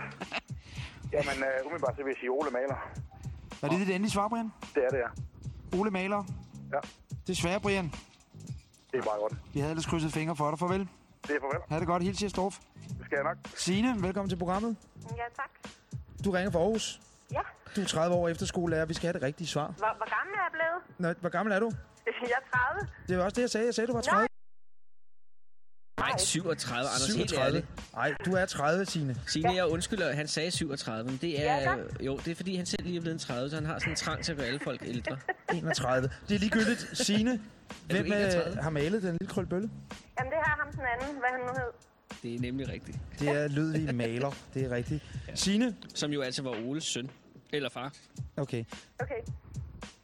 Jamen, uh, umiddelbart så vil jeg sige Ole Maler. Er det dit endelige svar, Brian? Det er det, ja. Ole Maler. Ja, Desværre, Brian. Det er bare godt. Vi havde ellers krydset fingre for dig. Farvel. Det er farvel. Ha' det godt. Hils Storff. Det skal jeg nok. Signe, velkommen til programmet. Ja, tak. Du ringer fra Aarhus. Ja. Du er 30 år efterskolelærer. Vi skal have det rigtige svar. Hvor, hvor gammel er jeg blevet? Nå, hvor gammel er du? Jeg er 30. Det var også det, jeg sagde. Jeg sagde, du var 30. Nej, 37, Anders. Helt 37. ærligt. Nej, du er 30, Signe. Signe, jeg undskylder, at han sagde 37, men det er... Ja, tak. jo, det er fordi, han selv lige er blevet en 30, så han har sådan en trang til at gøre alle folk ældre. 31. Det er ligegyldigt. Signe, hvem øh, 31? har malet den lille krølbølle? Jamen, det har ham den anden, hvad han nu hed. Det er nemlig rigtigt. Det er Ludvig Maler. Det er rigtigt. Signe, Som jo altså var Oles søn. Eller far. okay. Okay.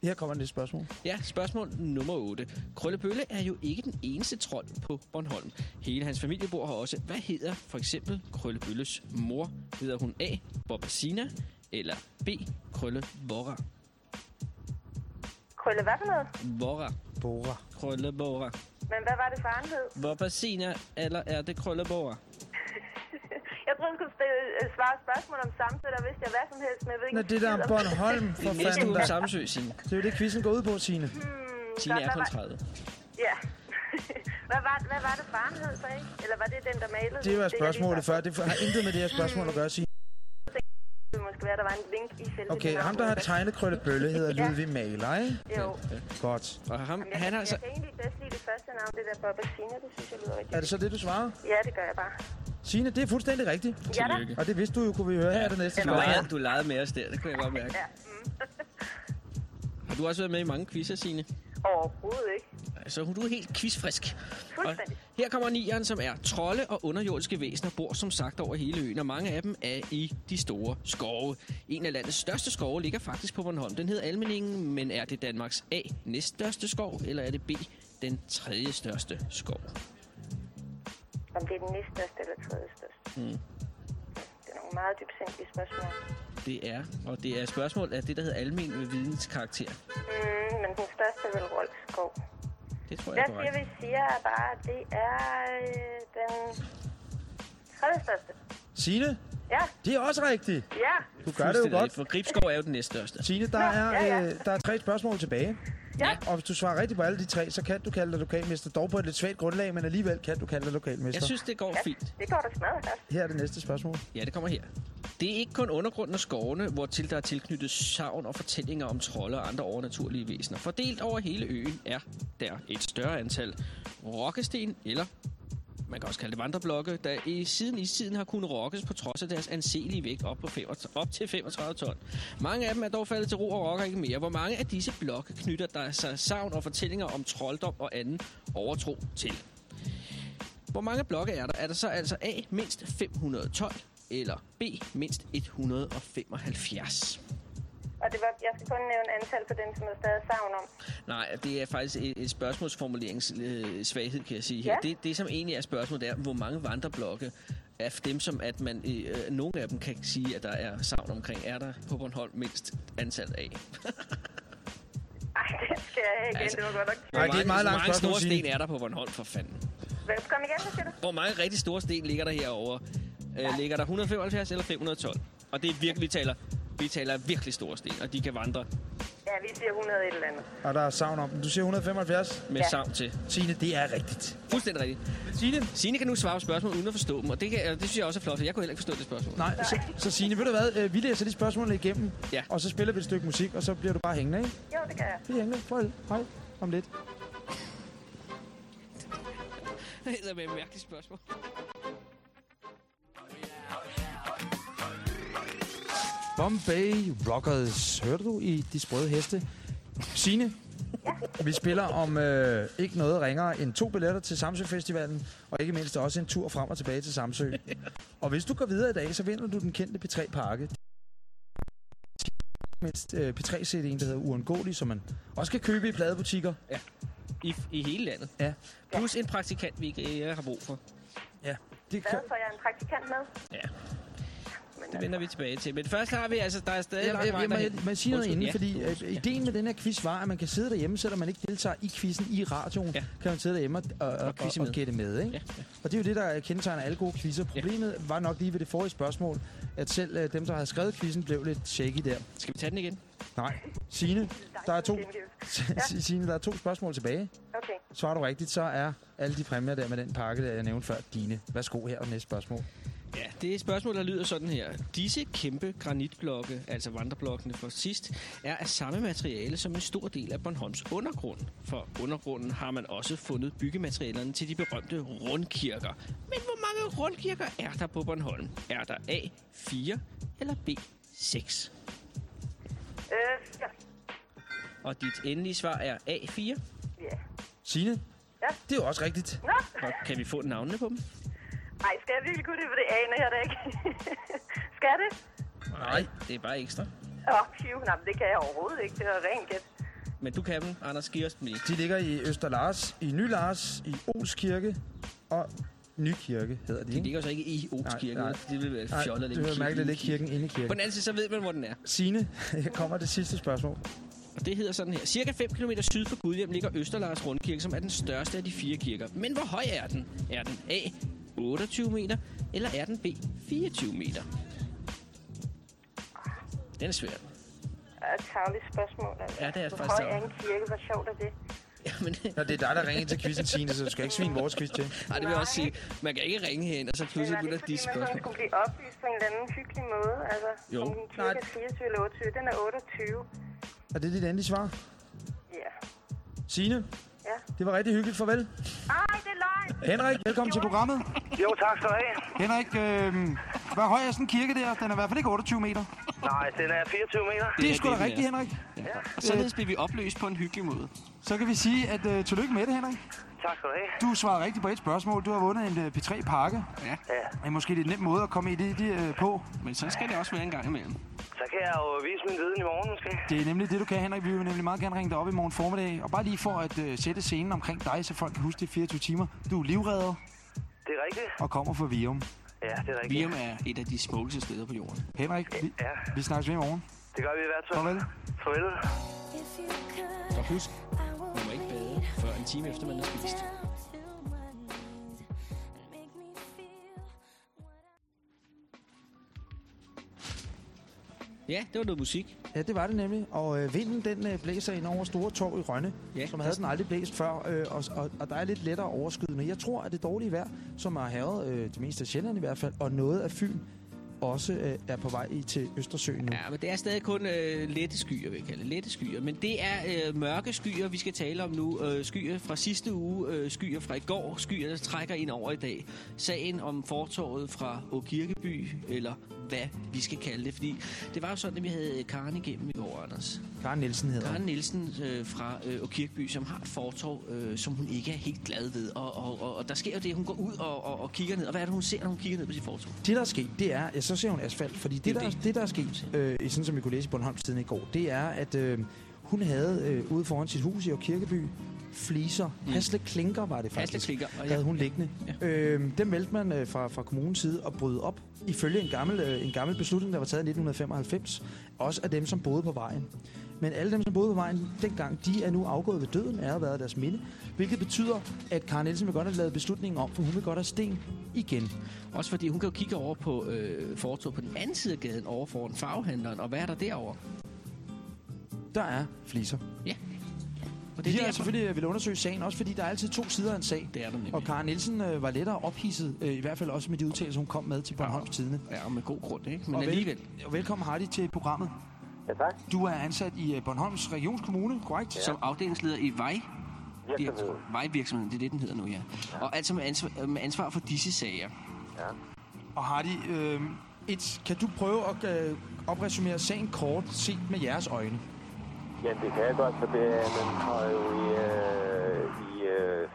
Her kommer det spørgsmål. Ja, spørgsmål nummer 8. Krøllebølle er jo ikke den eneste trold på Bornholm. Hele hans familie bor her også. Hvad hedder for eksempel Krøllebølles mor? Hedder hun A. Bobasina eller B. Krølle Vorra? Krølle, hvad for noget? Vorra. Bora. Krølle Vorra. Men hvad var det faren hed? Bobasina eller er det Krølle Vorra? Jeg troede, du skulle øh, svare spørgsmål om Samsø, der vidste jeg hvad som helst, men jeg ved ikke... Nå, det der om Bornholm, for er næste fanden uge da. Samsø, Signe. Det er jo det, quizzen går ud på, Signe. Hmm, Signe er hvad kun var- 30. Ja. hvad, var, hvad var det faren hed så, ikke? Eller var det den, der malede? Det var sagde. før. Det har intet med det her spørgsmål at gøre, Signe. Måske være, der var en link i selve Okay, ham, der har tegnet Krølle Bølle, hedder Ja. Ludvig Maler, ikke? Jo. Godt. Og ham, Jamen, jeg, han har jeg så... kan egentlig bedst lide det første navn, det der Bobasina, det synes jeg lyder rigtigt. Er det så det, du svarer? Ja, det gør jeg bare. Signe, det er fuldstændig rigtigt. Ja da. Tillykke. Og det vidste du jo, kunne vi høre her det næste spørgsmål. legede, du legede med os der, det kunne jeg godt mærke. Ja. Mm. Har du også været med i mange quizzer, Signe? Overhovedet ikke. Så du er helt quizfrisk. Og her kommer nieren, som er trolde og underjordiske væsener, bor som sagt over hele øen, og mange af dem er i de store skove. En af landets største skove ligger faktisk på Bornholm. Den hedder Almeningen, men er det Danmarks A næststørste skov, eller er det B den tredje største skov? Om det er den næststørste eller tredje største. Mm. Det er nogle meget dybsindige spørgsmål. Det er, og det er et spørgsmål af det, der hedder almen videnskarakter. Mm, men den største er vel Rolf Skov. Det tror jeg Hvad er siger vi siger er bare, at det er øh, den tredje største. Signe, Ja, det er også rigtigt. ja. Du gør det jo godt. For Gribskov er jo den næststørste. Signe, der Nå, er, ja, ja. øh, der er tre spørgsmål tilbage. Ja. Og hvis du svarer rigtigt på alle de tre, så kan du kalde dig lokalmester. Dog på et lidt svagt grundlag, men alligevel kan du kalde dig lokalmester. Jeg synes, det går fint. Det går da smadret godt. Her er det næste spørgsmål. Ja, det kommer her. Det er ikke kun undergrunden og skovene, hvortil der er tilknyttet savn og fortællinger om trolde og andre overnaturlige væsener. Fordelt over hele øen er der et større antal rokkesten, eller man kan også kalde det vandreblokke, der i siden i tiden har kunnet rokkes på trods af deres anselige vægt op, på 35, op til 35 ton. Mange af dem er dog faldet til ro og rokker ikke mere. Hvor mange af disse blokke knytter der sig savn og fortællinger om trolddom og anden overtro til? Hvor mange blokke er der? Er der så altså A, mindst 512, eller B, mindst 175? Og det var, jeg skal kun nævne antal på den, som der stadig er savn om. Nej, det er faktisk et, et spørgsmålsformuleringssvaghed, kan jeg sige her. Ja. Det, det, som egentlig er spørgsmålet, er, hvor mange vandreblokke af dem, som at man, øh, nogle af dem kan sige, at der er savn omkring, er der på Bornholm mindst antal af. Ej, det skal jeg ikke. Altså, det var godt nok. Nej, det er et meget hvor langt mange spørgsmål, store sten er der på Bornholm, for fanden? Kom igen, siger du? Hvor mange rigtig store sten ligger der herovre? Øh, ligger der 175 eller 512? Og det er virkelig, vi taler, vi taler virkelig store sten, og de kan vandre Ja, vi siger 100 et eller andet. Og der er savn om den. Du siger 175. med Ja. savn til. Signe, det er rigtigt. Fuldstændig rigtigt. Signe? Signe kan nu svare på spørgsmål uden at forstå dem, og det, kan, og det synes jeg også er flot, for jeg kunne heller ikke forstå det spørgsmål. Nej, så, så Signe, ved du hvad? Øh, Vi læser de spørgsmål igennem, Ja. og så spiller vi et stykke musik, og så bliver du bare hængende, ikke? Jo, det kan jeg. Vi er hængende. Farvel. Hej. Om lidt. Det med et mærkeligt spørgsmål. Bombay Rockers. Hørte du i De Sprøde Heste? Signe, vi spiller om øh, ikke noget ringere end to billetter til Samsø Festivalen, og ikke mindst også en tur frem og tilbage til Samsø. og hvis du går videre i dag, så vinder du den kendte P3-pakke. Mindst øh, P3-CD'en, der hedder Uundgåelig, som man også kan købe i pladebutikker. I, I hele landet. Ja. Plus en praktikant, vi ikke øh, har brug for. Det Hvad, kan, får jeg en praktikant med? Ja. Det vender vi tilbage til. Men først har vi altså, der er stadig jeg, lang jeg, vej jeg, jeg, derhen. jeg, må sige noget inden, ja. fordi øh, ideen med den her quiz var, at man kan sidde derhjemme, selvom man ikke deltager i quizzen i radioen, Ja. kan man sidde derhjemme og, og, og, og, og med. gætte med. Ikke? Ja, ja. Og det er jo det, der kendetegner alle gode quizzer. Problemet var nok lige ved det forrige spørgsmål, at selv øh, dem, der havde skrevet quizzen, blev lidt shaky der. Skal vi tage den igen? Nej. Signe, der er to, Ja. Signe, der er to spørgsmål tilbage. Okay. Svarer du rigtigt, så er alle de præmier der med den pakke, der jeg nævnte før, dine. Værsgo her og næste spørgsmål. Ja, det er et spørgsmål, der lyder sådan her. Disse kæmpe granitblokke, altså vandreblokkene for sidst, er af samme materiale som en stor del af Bornholms undergrund. For undergrunden har man også fundet byggematerialerne til de berømte rundkirker. Men hvor mange rundkirker er der på Bornholm? Er der A, 4 eller B, 6? Øh, ja. Og dit endelige svar er A4. ja. Signe? Ja. Det er jo også rigtigt. Nå, Og kan vi få navnene på dem? Ej, skal jeg virkelig kunne det, for det aner jeg da ikke. skal det? Nej. Det er bare ekstra. Åh, oh, phew, nej, men det kan jeg overhovedet ikke. Det er rent gæt. Men du kan dem, Anders. Giv os dem lige. De ligger i Østerlars, i Ny Lars, i Ols Kirke og Nykirke hedder de, De ligger så ikke i Ols Nej, Kirke. nej. Det vil være Nej, fjollet at det er mærkeligt at lægge kirken kirken inde i På kirken. den anden side, så ved man, hvor den er. Signe, her kommer det sidste spørgsmål. Og det hedder sådan her. Cirka 5 km syd for Gudhjem ligger Østerlars Rundkirke, som er den største af de fire kirker. Men hvor høj er den? Er den A. 28 meter, eller er den B. 24 meter? Den er svær. Det er et tavligt spørgsmål. Altså. Ja, det er Hvor faktisk høj er en kirke? Hvor sjovt er det? Jamen, Nå, det er dig, der ringer ind til quizzen, Signe, så du skal ikke svine vores quiz til. ej, det vil jeg også sige. Man kan ikke ringe herind, og så pludselig det begynder ikke, de fordi man sådan spørgsmål. skulle blive oplyst på en eller anden hyggelig måde? Altså, Jo. om en kirke er 24 eller 28. Den er 28. Er det dit endelige svar? Ja. Signe, Ja. det var rigtig hyggeligt. Farvel. Ej, det er løgn! Henrik, velkommen til programmet. Jo, tak skal du have. Henrik, øh, hvor høj er sådan en kirke der? Den er i hvert fald ikke 28 meter. Nej, den er 24 meter. Det er sgu da rigtigt. Henrik. Og således bliver vi opløst på en hyggelig måde. Så kan vi sige, at øh, tillykke med det, Henrik. Tak skal du have. Du svarede rigtigt på et spørgsmål. Du har vundet en øh, P3-pakke. Ja, Ja, Det er måske lidt nem måde at komme i det, det øh, på. men så skal det også være en gang imellem. så kan jeg jo vise min viden i morgen måske. Det er nemlig det, du kan, Henrik. Vi vil nemlig meget gerne ringe dig op i morgen formiddag. Og bare lige for at øh, sætte scenen omkring dig, så folk kan huske det i 24 timer. Du er livredder Det er rigtigt. og kommer fra Vium. Ja, det er rigtigt. Virum er et af de smukkeste steder på jorden. Henrik, vi, Ja, vi snakkes ved i morgen. det gør vi i hvert fald. Farvel. Farvel. Og husk, man må ikke før en time efter man har spist. Ja, det var noget musik. Ja, det var det nemlig. Og øh, vinden, den øh, blæser ind over Store Torv i Rønne, Ja, som havde den aldrig blæst før. Øh, og, og, og der er lidt lettere overskydende. Jeg tror, at det dårlige vejr, som har havet øh, det meste af Sjælland i hvert fald, og noget af Fyn, også øh, er på vej i til Østersøen nu. Ja, men det er stadig kun øh, lette skyer, vil jeg kalde. Lette skyer. Men det er øh, mørke skyer, vi skal tale om nu. Øh, skyer fra sidste uge, øh, skyer fra i går, skyer, der trækker ind over i dag. Sagen om fortorvet fra Åkirkeby, eller hvad vi skal kalde det. Fordi det var jo sådan, at vi havde Karen igennem i går, Anders. Karen Nielsen hedder Karen. Nielsen øh, fra øh, Åkirkeby, som har et fortorv, øh, som hun ikke er helt glad ved. Og, og, og, og der sker jo det, hun går ud og, og, og kigger ned. Og hvad er det, hun ser, når hun kigger ned på sit fortorv? Det, der er sket, det er, ja, så ser hun asfalt, fordi det, Det er der, det. det, der er sket, øh, sådan som vi kunne læse i Bornholms Tiden i går, det er, at øh, hun havde øh, ude foran sit hus i Kirkeby fliser, Mm. hasle klinker var det Hasle faktisk, klikker. Og havde hun liggende. Ja. Ja. Øh, dem meldte man øh, fra, fra kommunens side og brød op ifølge en gammel, øh, en gammel beslutning, der var taget i 1995, også af dem, som boede på vejen. Men alle dem, som boede på vejen dengang, de er nu afgået ved døden, er været deres minde, hvilket betyder, at Karen Nielsen vil godt have lavet beslutningen om, for hun vil godt have sten igen. Også fordi hun kan jo kigge over på øh, fortovet på den anden side af gaden, over foran farvehandleren. Og hvad er der derovre? Der er fliser. Ja. Og Det det de er har derfor, selvfølgelig vil undersøge sagen, også fordi der er altid to sider af en sag. det er der nemlig. Og Karen Nielsen øh, var lettere ophidset, øh, i hvert fald også med de udtalelser, hun kom med til Bornholms Tidene. Ja, og med god grund, ikke? Men Og vel- alligevel. Og velkommen, Hardy, til programmet. Ja, tak. Du er ansat i øh, Bornholms Regionskommune, korrekt? Som afdelingsleder i vej, Virksomheden. vejvirksomheden, det er det, den hedder nu, ja. Og altså med ansvar, med ansvar for disse sager. Og Hardy, øh, et, kan du prøve at øh, opresumere sagen kort set med jeres øjne? Ja, det kan jeg godt, for det er, man har jo i, øh, i øh,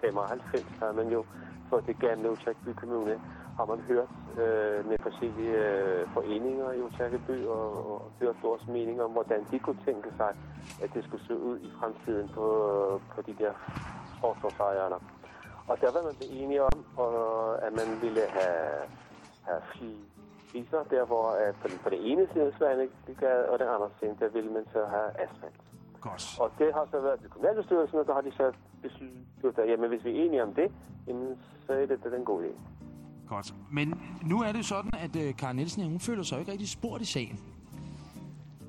95, har man jo for det gamle Utrækby Kommune, har man hørt øh, med forskellige øh, foreninger i Utrækby og, og hørt deres mening om, hvordan de kunne tænke sig, at det skulle se ud i fremtiden på, på de der forsvarsejerne. Og der var man enige om, og, at man ville have, have fliser, der hvor at på, den, på det ene side af Svanegade og den anden side, der ville man så have asfalt. Godt. Og det har så været til kommunalbestyrelsen, og så har de så besluttet, at jamen, hvis vi er enige om det, jamen, så er det da den gode idé. Godt. Men nu er det sådan, at øh, Karen Nielsen, hun føler sig jo ikke rigtig spurgt i sagen.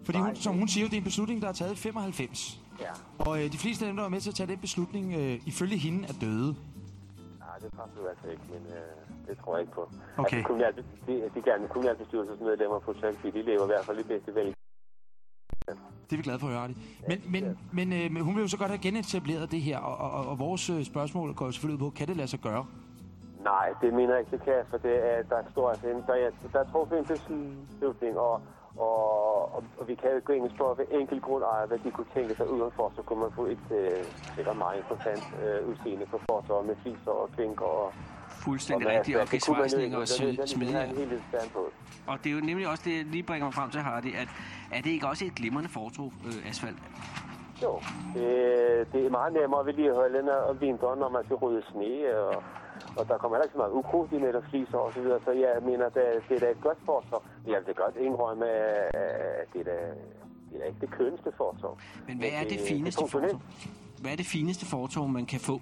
Fordi hun, som hun siger, det er en beslutning, der er taget i 95. Ja. Og øh, de fleste af dem, der var med til at tage den beslutning, øh, ifølge hende, er døde. Det passer jo altså ikke, men øh, det tror jeg ikke på. Okay. Altså, kommunalbe- de, de gerne kommunalbestyrelsesmedlemmer på Tjælby, de lever i hvert fald i bedste vel. Det er vi glade for at høre, Arti. Men, men, men, øh, men hun vil jo så godt have genetableret det her, og, og, og vores øh, spørgsmål går jo selvfølgelig ud på, kan det lade sig gøre? Nej, det mener jeg ikke, det kan, for det er, der står altså en, der, er, der er truffet en beslutning, og, og, og, og, vi kan jo gå ind og spørge ved enkelt grundejer, hvad de kunne tænke sig udenfor, så kunne man få et øh, sikkert meget interessant øh, udseende på fortår med fliser og klinker og... Fuldstændig rigtigt. Og gesvejsninger og er på. Og det er jo nemlig også det, jeg lige bringer mig frem til, Hardy, at er det ikke også et glimrende fortog, øh, asfalt? Jo, det, det er meget nemmere at vedligeholde når- om vinteren, når man skal rydde sne, og, og der kommer heller ikke så meget ukrudt i netop fliser og så videre, så jeg mener, det, det er da et godt forsorg. Jeg vil godt indrømme, at det er da, det er da ikke det kønneste forsorg. Men hvad er det det- fineste det fortov? Hvad er det fineste fortov, man kan få?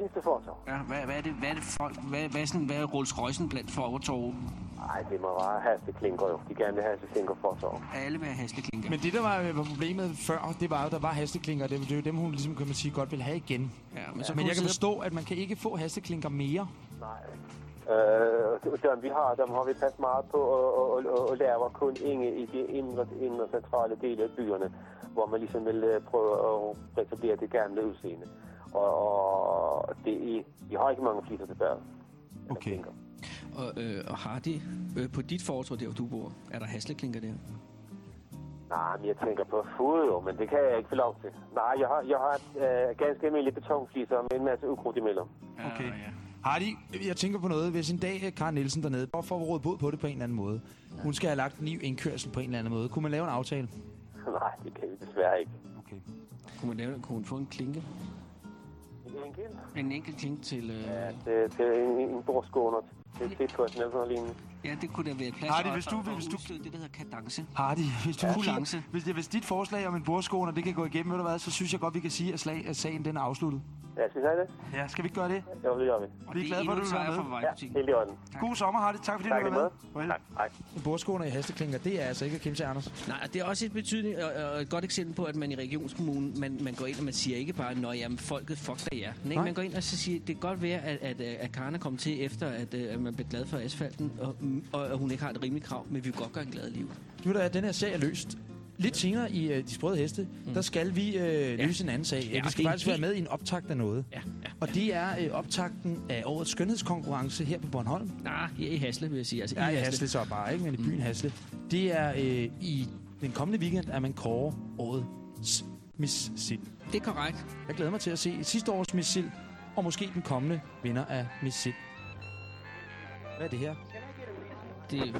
Fineste forsorg? Ja, hvad, hvad, er det, hvad er det folk, hvad, hvad, sådan, hvad er Rolls Roycen blandt fortov? Nej, det må være hasteklinker jo. De gerne vil have hasteklinker forsorg. Alle vil have hasteklinker. Men det, der var, var problemet før, det var jo, der var hasteklinker, det, det er jo dem, hun ligesom, kan man sige, godt vil have igen. Ja, men Men, så men jeg kan forstå, at man kan ikke få hasteklinker mere. Nej. Øh, dem vi har, dem har vi passet meget på og, og, og, og laver kun ingen i de indre, indre centrale dele af byerne, hvor man ligesom vil øh, prøve at etablere det gamle udseende. Og, og det er, de har ikke mange fliser tilbage. Eller Okay. Og, øh, og har de øh, på dit fortov, der hvor du bor, er der hasteklinker der? Nej, men jeg tænker på fod jo, men det kan jeg ikke få lov til. Nej, jeg har, jeg har øh, ganske almindelige betonfliser med en masse ukrudt imellem. Okay. Ja, ja. Hardy, jeg tænker på noget. Hvis en dag øh, Karen Nielsen dernede, bare for at råde bod på det på en eller anden måde. Hun skal have lagt en ny indkørsel på en eller anden måde. Kunne man lave en aftale? Nej, det kan vi desværre ikke. Okay. Kunne man lave, kunne hun få en klinke? En enkelt? En enkelt klink til... Øh, Ja, det, det er en, en bordskåner til tilkørsel eller sådan noget lignende. Ja, det kunne da være plads. Hardy, hvis du og- vil- og hvis du- det, der hedder kadence. Hardy, hvis, du Ja, kulance. hvis, hvis dit forslag om en bordskåner, det kan gå igennem, ved du hvad, så synes jeg godt, vi kan sige, at, slag, at sagen den er afsluttet. Ja, skal vi sige det? Ja, skal vi ikke gøre det? Jo, det gør vi. Og Vi er glade for, at du vil være med. for Ja, helt i orden. God sommer, Hardy. Tak fordi Tak du var med. Farvel. Tak, hej. En bordskåner i hasteklinker, det er altså ikke at kæmpe til Anders. Nej, det er også et betydning, og, og et godt eksempel på, at man i regionskommunen, man, man går ind, og man siger ikke bare, når jamen, folket, fuck da ja. Nej, Nej. man går ind og så siger, det kan godt være, at, at, at Karen er kommet til efter, at, øh, at man bliver glad for asfalten, og, og, og hun ikke har et rimeligt krav, men vi vil godt gøre en glad liv. Nu er den her sag er løst. Lidt senere i uh, De Sprøde Heste, mm. der skal vi uh, løse en anden sag. Ja, Ja, vi skal faktisk være med i en optakt af noget. Ja, ja. Og det er uh, optakten af årets skønhedskonkurrence her på Bornholm. Nej, her i Hasle, vil jeg sige. Altså, Ja, i Hasle så bare, ikke? Men i byen Hasle. Det er uh, i den kommende weekend, at man kårer årets Miss Sild. Det er korrekt. Jeg glæder mig til at se sidste års Miss Sild, og måske den kommende vinder af Miss Sild. Hvad er det her? Det er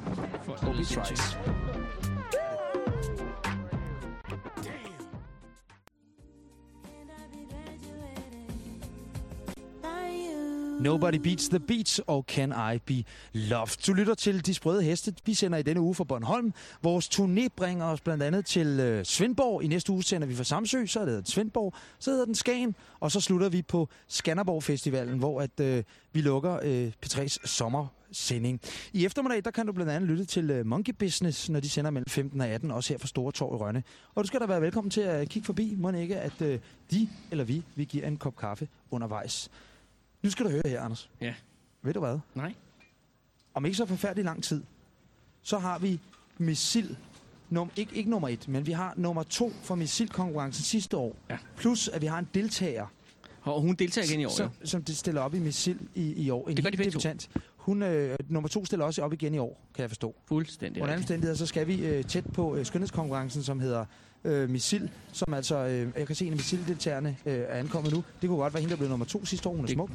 for, Obi Trice. Nobody Beats the Beats, og Can I Be Loved. Du lytter til De Sprøde Heste. Vi sender i denne uge fra Bornholm. Vores turné bringer os blandt andet til øh, Svendborg. I næste uge sender vi fra Samsø, så hedder det Svendborg, så hedder den Skagen, og så slutter vi på Skanderborg Festivalen, hvor at, øh, vi lukker øh, P3's sommersending. I eftermiddag, der kan du blandt andet lytte til øh, Monkey Business, når de sender mellem 15 og 18, også her fra Store Torv i Rønne. Og du skal da være velkommen til at kigge forbi, må ikke, at øh, de eller vi, vi giver en kop kaffe undervejs. Nu skal du høre her, Anders. Ja. Ved du hvad? Nej. Om ikke så forfærdelig lang tid, så har vi missil, num, ikke, ikke nummer et, men vi har nummer to for missilkonkurrencen sidste år. Ja. Plus, at vi har en deltager, Og hun deltager igen i år, ja. som, som det stiller op i missil i, i år. En Det gør de to. Hun, øh, nummer to stiller også op igen i år, kan jeg forstå. Fuldstændig Under omstændigheder, så skal vi øh, tæt på øh, skønhedskonkurrencen, som hedder øh, Missil, som altså, øh, jeg kan se, en af missildeltagerne øh, er ankommet nu. Det kunne godt være hende, der blev nummer to sidste år. Hun er Det- smuk.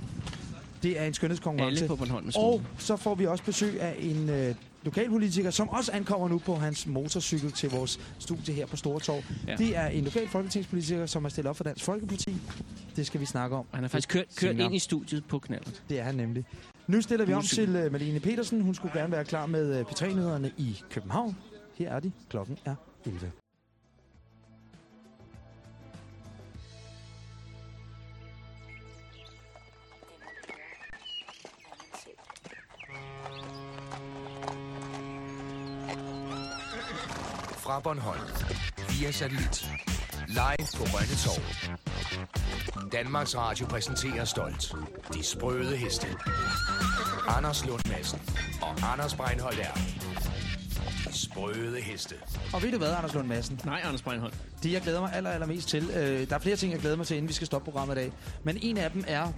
Det er en skønhedskonkurrence. Alle på Bornholm Og så får vi også besøg af en øh, lokalpolitiker, som også ankommer nu på hans motorcykel til vores studie her på Store Torv. Ja. Det er en lokal folketingspolitiker, som har stillet op for Dansk Folkeparti. Det skal vi snakke om. Han har faktisk kørt, kørt ind i studiet på knallet. Det er han nemlig. Nu stiller vi om til uh, Malene Petersen. Hun skulle gerne være klar med uh, P3-nyhederne i København. Her er de. Klokken er 11. Fra Bornholm. Via satellit. Live på Rønne Torv. Danmarks Radio præsenterer stolt. De sprøde heste. Anders Lund Madsen og Anders Breinholt er. De sprøde heste. Og ved du hvad, Anders Lund Madsen? Nej, Anders Breinholt. Det, jeg glæder mig aller, allermest til. Øh, der er flere ting, jeg glæder mig til, inden vi skal stoppe programmet i dag. Men en af dem er,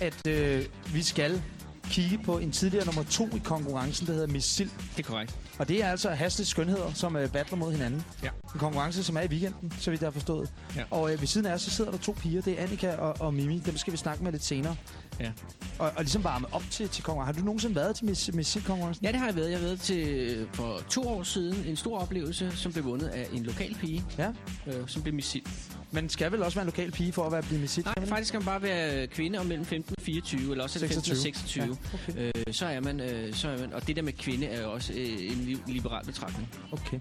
at øh, vi skal kigge på en tidligere nummer to i konkurrencen, der hedder Missil. Det er korrekt. Og det er altså Hasles skønheder, som øh, battler mod hinanden. Ja. En konkurrence, som er i weekenden, så vidt jeg har forstået. Ja. Og øh, ved siden af os, så sidder der to piger. Det er Annika og, og Mimi. Dem skal vi snakke med lidt senere. Ja. Og, og ligesom varme op til, til konkurrencen. Har du nogensinde været til Miss, Miss konkurrencen Ja, det har jeg været. Jeg har været til for to år siden en stor oplevelse, som blev vundet af en lokal pige, Ja. øh, som blev missil. Men skal vel også være en lokal pige for at være blive Miss Nej, faktisk kan man bare være kvinde og mellem 15 og 24, eller også er det 15 og 26. Ja, okay. Øh, så, er man, øh, så er man, og det der med kvinde er jo også øh, en li- liberal betragtning. Okay.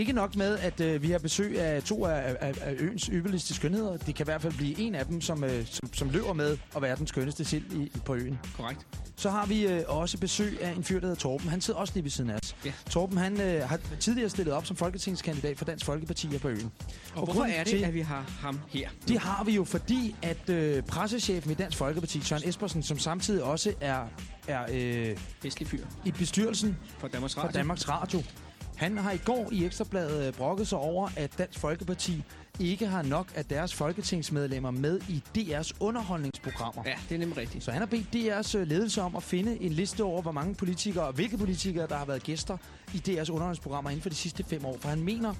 Ikke nok med, at øh, vi har besøg af to af, af, af øens ypperligste skønheder. Det kan i hvert fald blive en af dem, som, øh, som, som løber med at være den skønneste sild i, på øen. Korrekt. Så har vi øh, også besøg af en fyr, der hedder Torben. Han sidder også lige ved siden af os. Ja. Torben han, øh, har tidligere stillet op som folketingskandidat for Dansk Folkeparti her på øen. Og, og hvorfor er det, til- at vi har ham her? Det har vi jo, fordi at øh, pressechefen i Dansk Folkeparti, Søren Espersen, som samtidig også er, er øh, Vestlig fyr i bestyrelsen for Danmarks for Radio. Danmarks Radio. Han har i går i Ekstrabladet øh, brokket sig over, at Dansk Folkeparti ikke har nok af deres folketingsmedlemmer med i DR's underholdningsprogrammer. Ja, det er nemlig rigtigt. Så han har bedt DR's øh, ledelse om at finde en liste over, hvor mange politikere og hvilke politikere, der har været gæster i DR's underholdningsprogrammer inden for de sidste fem år. For han mener,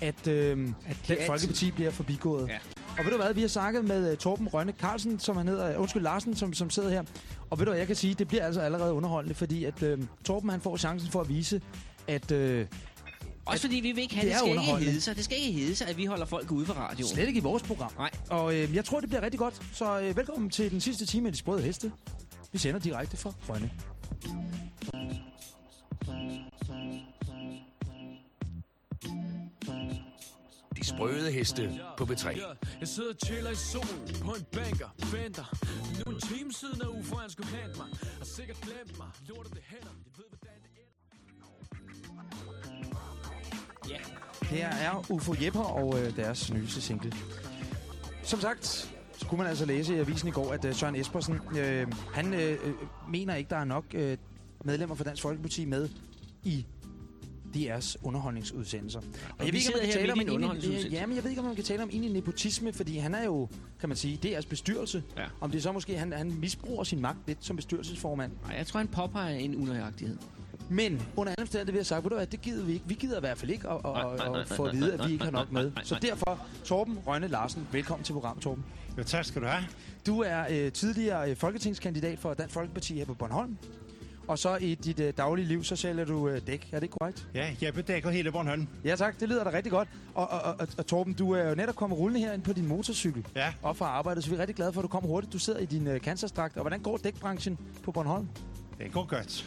at, øh, at Dansk altid- Folkeparti bliver forbigået. Ja. Og ved du hvad, vi har snakket med uh, Torben Rønne Carlsen, som han hedder, uh, undskyld Larsen, som, som sidder her. Og ved du hvad, jeg kan sige, det bliver altså allerede underholdende, fordi at uh, Torben han får chancen for at vise, at uh, Også fordi vi vil ikke have, Det det, det skal ikke hedde sig. Det skal ikke hedde sig, at vi holder folk ude for radioen. slet ikke i vores program. Nej. Og øh, jeg tror, det bliver rigtig godt. Så øh, velkommen til den sidste time af De Sprøde Heste. Vi sender direkte fra Rønne. De sprøde heste på B3. Jeg sidder og chiller i solen på en bænker, venter. Nu en time siden, at Ufo han skulle hente mig. Har sikkert glemt mig. Lortet det hænder. Jeg ved, hvordan det her er Ufo Jepper og øh, deres nyeste single. Som sagt, så kunne man altså læse i avisen i går, at øh, Søren Espersen, øh, han øh, øh, mener ikke, der er nok øh, medlemmer fra Dansk Folkeparti med i DR's underholdningsudsendelser. Og, vi sidder her midt i en egentlig- underholdningsudsendelse. Ja, men jeg ved ikke, om man kan tale om egentlig nepotisme, fordi han er jo, kan man sige, DR's bestyrelse. Ja. Om det så måske, han, han misbruger sin magt lidt som bestyrelsesformand. Nej, jeg tror, han påpeger en unøjagtighed. Men under alle omstændigheder vil jeg sige, ved du hvad, det gider vi ikke. Vi gider i hvert fald ikke at, Nej, nej, at, nej, at få at vide, at vi ikke har nok med. Så derfor, Torben Rønne Larsen, velkommen til programmet, Torben. Jo, tak skal du have. Du er øh, tidligere øh, folketingskandidat for Dansk Folkeparti her på Bornholm. Og så i dit øh, daglige liv, så sælger du øh, dæk. Er det korrekt? Ja, jeg bedækker hele Bornholm. Ja tak, det lyder da rigtig godt. Og, og, og, og, Torben, du er jo netop kommet rullende herind på din motorcykel Ja, op fra arbejdet, så vi er rigtig glade for, at du kom hurtigt. Du sidder i din øh, kanslerstrakt. Og hvordan går dækbranchen på Bornholm? det går godt.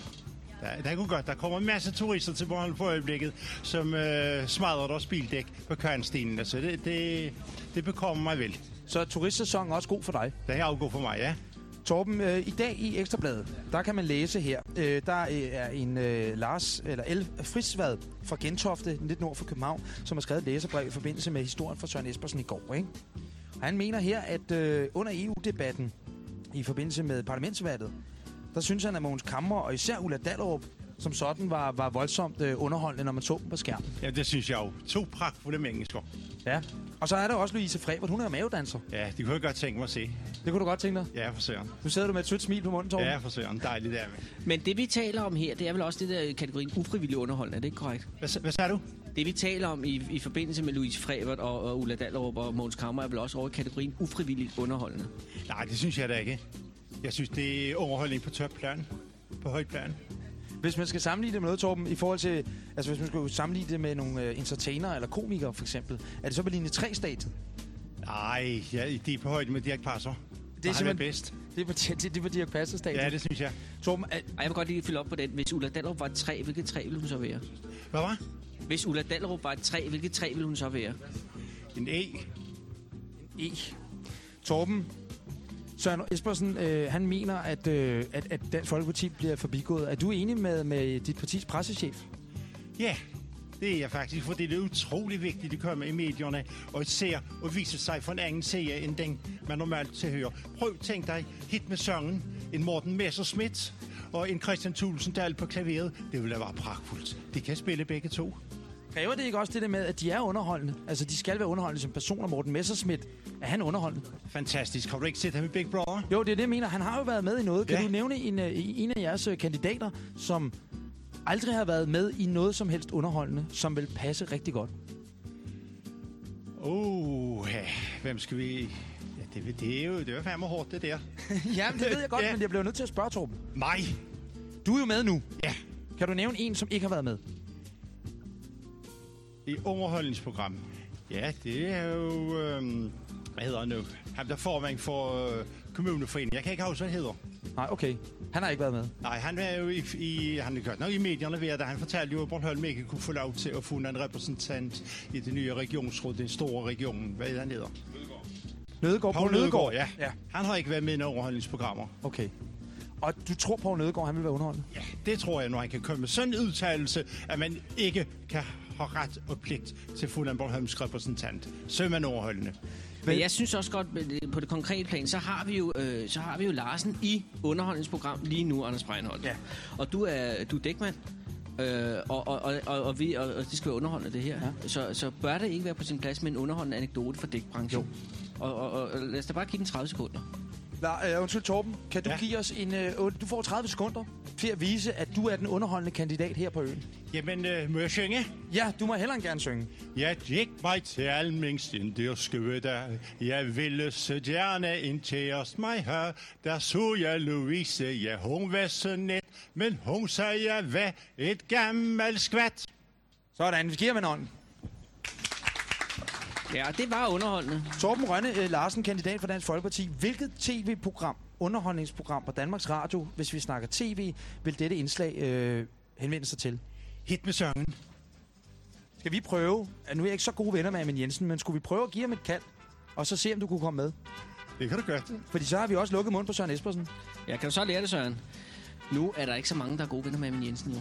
Der, det går godt. Der kommer en masse turister til Bornholm for øjeblikket, som øh, smadrer deres bildæk på kørnstenene. Så det, det, det bekommer mig vel. Så er turistsæsonen også god for dig. Det er afgået for mig, ja. Torben, øh, i dag i Ekstrabladet, der kan man læse her, øh, der øh, er en øh, Lars, eller El Frisvad fra Gentofte, lidt nord for København, som har skrevet et læserbrev i forbindelse med historien fra Søren Espersen i går. Ikke? Og han mener her, at øh, under EU-debatten i forbindelse med parlamentsvalget, der synes han, at Mogens Kammer og især Ulla Dallerup som sådan var, var voldsomt øh, underholdende, når man så dem på skærmen. Ja, det synes jeg jo. To pragtfulde mennesker. Ja. Og så er der også Louise Frevert, hun er jo mavedanser. Ja, det kunne jeg godt tænke mig at se. Det kunne du godt tænke dig. Ja, for søren. Nu sidder du med et sødt smil på munden, Torben. Ja, for søren. Dejligt, det er vi. Men det, vi taler om her, det er vel også det der kategorien ufrivillig underholdende. Er det ikke korrekt? Hvad, hvad sagde du? Det, vi taler om i, i forbindelse med Louise Frevert og, og Ulla Dallerup og Måns Kammer, er vel også over i kategorien ufrivilligt underholdende. Nej, det synes jeg da ikke. Jeg synes, det er underholdning på topplan. På højt plan. Hvis man skal sammenligne det med noget, Torben, i forhold til... Altså, hvis man skulle sammenligne det med nogle uh, entertainere eller komikere, for eksempel, er det så på linje 3 statet? Nej, ja, de er på højde med Dirk Passer. Det er Det er simpelthen- bedst. Det er på, det, det er på Dirk Passer statet. Ja, det synes jeg. Torben, er, jeg vil godt lige følge op på den. Hvis Ulla Dallerup var et træ, hvilket træ ville hun så være? Hvad var? Hvis Ulla Dallerup var et træ, hvilket træ ville hun så være? En E. E. Torben, Søren Espersen, øh, han mener, at, øh, at, at Dansk Folkeparti bliver forbigået. Er du enig med, med dit partis pressechef? Ja, det er jeg faktisk, for det er utrolig vigtigt at komme i medierne og ser og vise sig fra en anden side, end den man normalt tilhører. Prøv tænk dig hit med sangen, en Morten Messerschmidt og en Christian Tulsendal på klaveret. Det ville da være pragtfuldt. De kan spille begge to. Kræver det ikke også det der med, at de er underholdende? Altså, de skal være underholdende som personer. Morten Messerschmidt, er han underholdende? Fantastisk. Har du ikke set ham i Big Brother? Jo, det er det, jeg mener. Han har jo været med i noget. Kan Ja. du nævne en, øh, en af jeres øh, kandidater, som aldrig have været med i noget som helst underholdende, som vil passe rigtig godt? Oh, ja. hvem skal vi... Ja, det, det, er jo, det er fandme hårdt, det der. Jamen, det ved jeg godt, Ja. men jeg bliver nødt til at spørge, Torben. Mig? Du er jo med nu. Ja. Kan du nævne en, som ikke har været med? I underholdningsprogram. Ja, det er jo... Øhm, hvad hedder han nu? Han der formand for øh, kommuneforeningen. Jeg kan ikke huske, hvad han hedder. Nej, okay. Han har ikke været med. Nej, han er jo i, i, han er godt nok i medierne ved, at han fortalte jo, at Bornholm ikke kunne få lov til at få en repræsentant i det nye regionsråd, den store region. Hvad er det, han hedder? Nødegård. Poul Nødegård, ja. ja. Han har ikke været med i underholdningsprogrammer. Okay. Og du tror, Poul Nødegård, han vil være underholdende? Ja, det tror jeg, når han kan komme med sådan en udtalelse, at man ikke kan have ret og pligt til en Bornholms repræsentant. Man overholdende. Men jeg synes også godt, det- på det konkrete plan, så har vi jo, øh, så har vi jo Larsen i underholdningsprogram lige nu, Anders Breinholt. Ja. Og du er, du er dækmand, øh, og, og, og, og, og, vi, og, og det skal være underholdende, det her. Ja. Så, så bør det ikke være på sin plads med en underholdende anekdote fra dækbranchen? Jo. Og, og, og lad os da bare give den 30 sekunder. La, uh, undskyld, Torben. Kan du Ja. give os en... Uh, du får 30 sekunder til at vise, at du er den underholdende kandidat her på øen. Jamen, øh, må jeg synge? Ja, du må heller gerne synge. Jeg gik mig til dyrskue der. Jeg ville så gerne en kærest mig have. Der så jeg Louise, ja hun var så net. Men hun sagde, jeg var et gammelt skvat. Sådan, vi giver med en hånd. Ja, det var underholdende. Torben Rønne uh, Larsen, kandidat for Dansk Folkeparti. Hvilket tv-program, underholdningsprogram på Danmarks Radio, hvis vi snakker tv, vil dette indslag uh, henvende sig til? Hit med sangen. Skal vi prøve? Nu er jeg ikke så gode venner med Amin Jensen, men skulle vi prøve at give ham et kald? Og så se, om du kunne komme med? Det kan du godt. Fordi så har vi også lukket mund på Søren Espersen. Ja, kan du så lære det, Søren? Nu er der ikke så mange, der er gode venner med Amin Jensen, jo.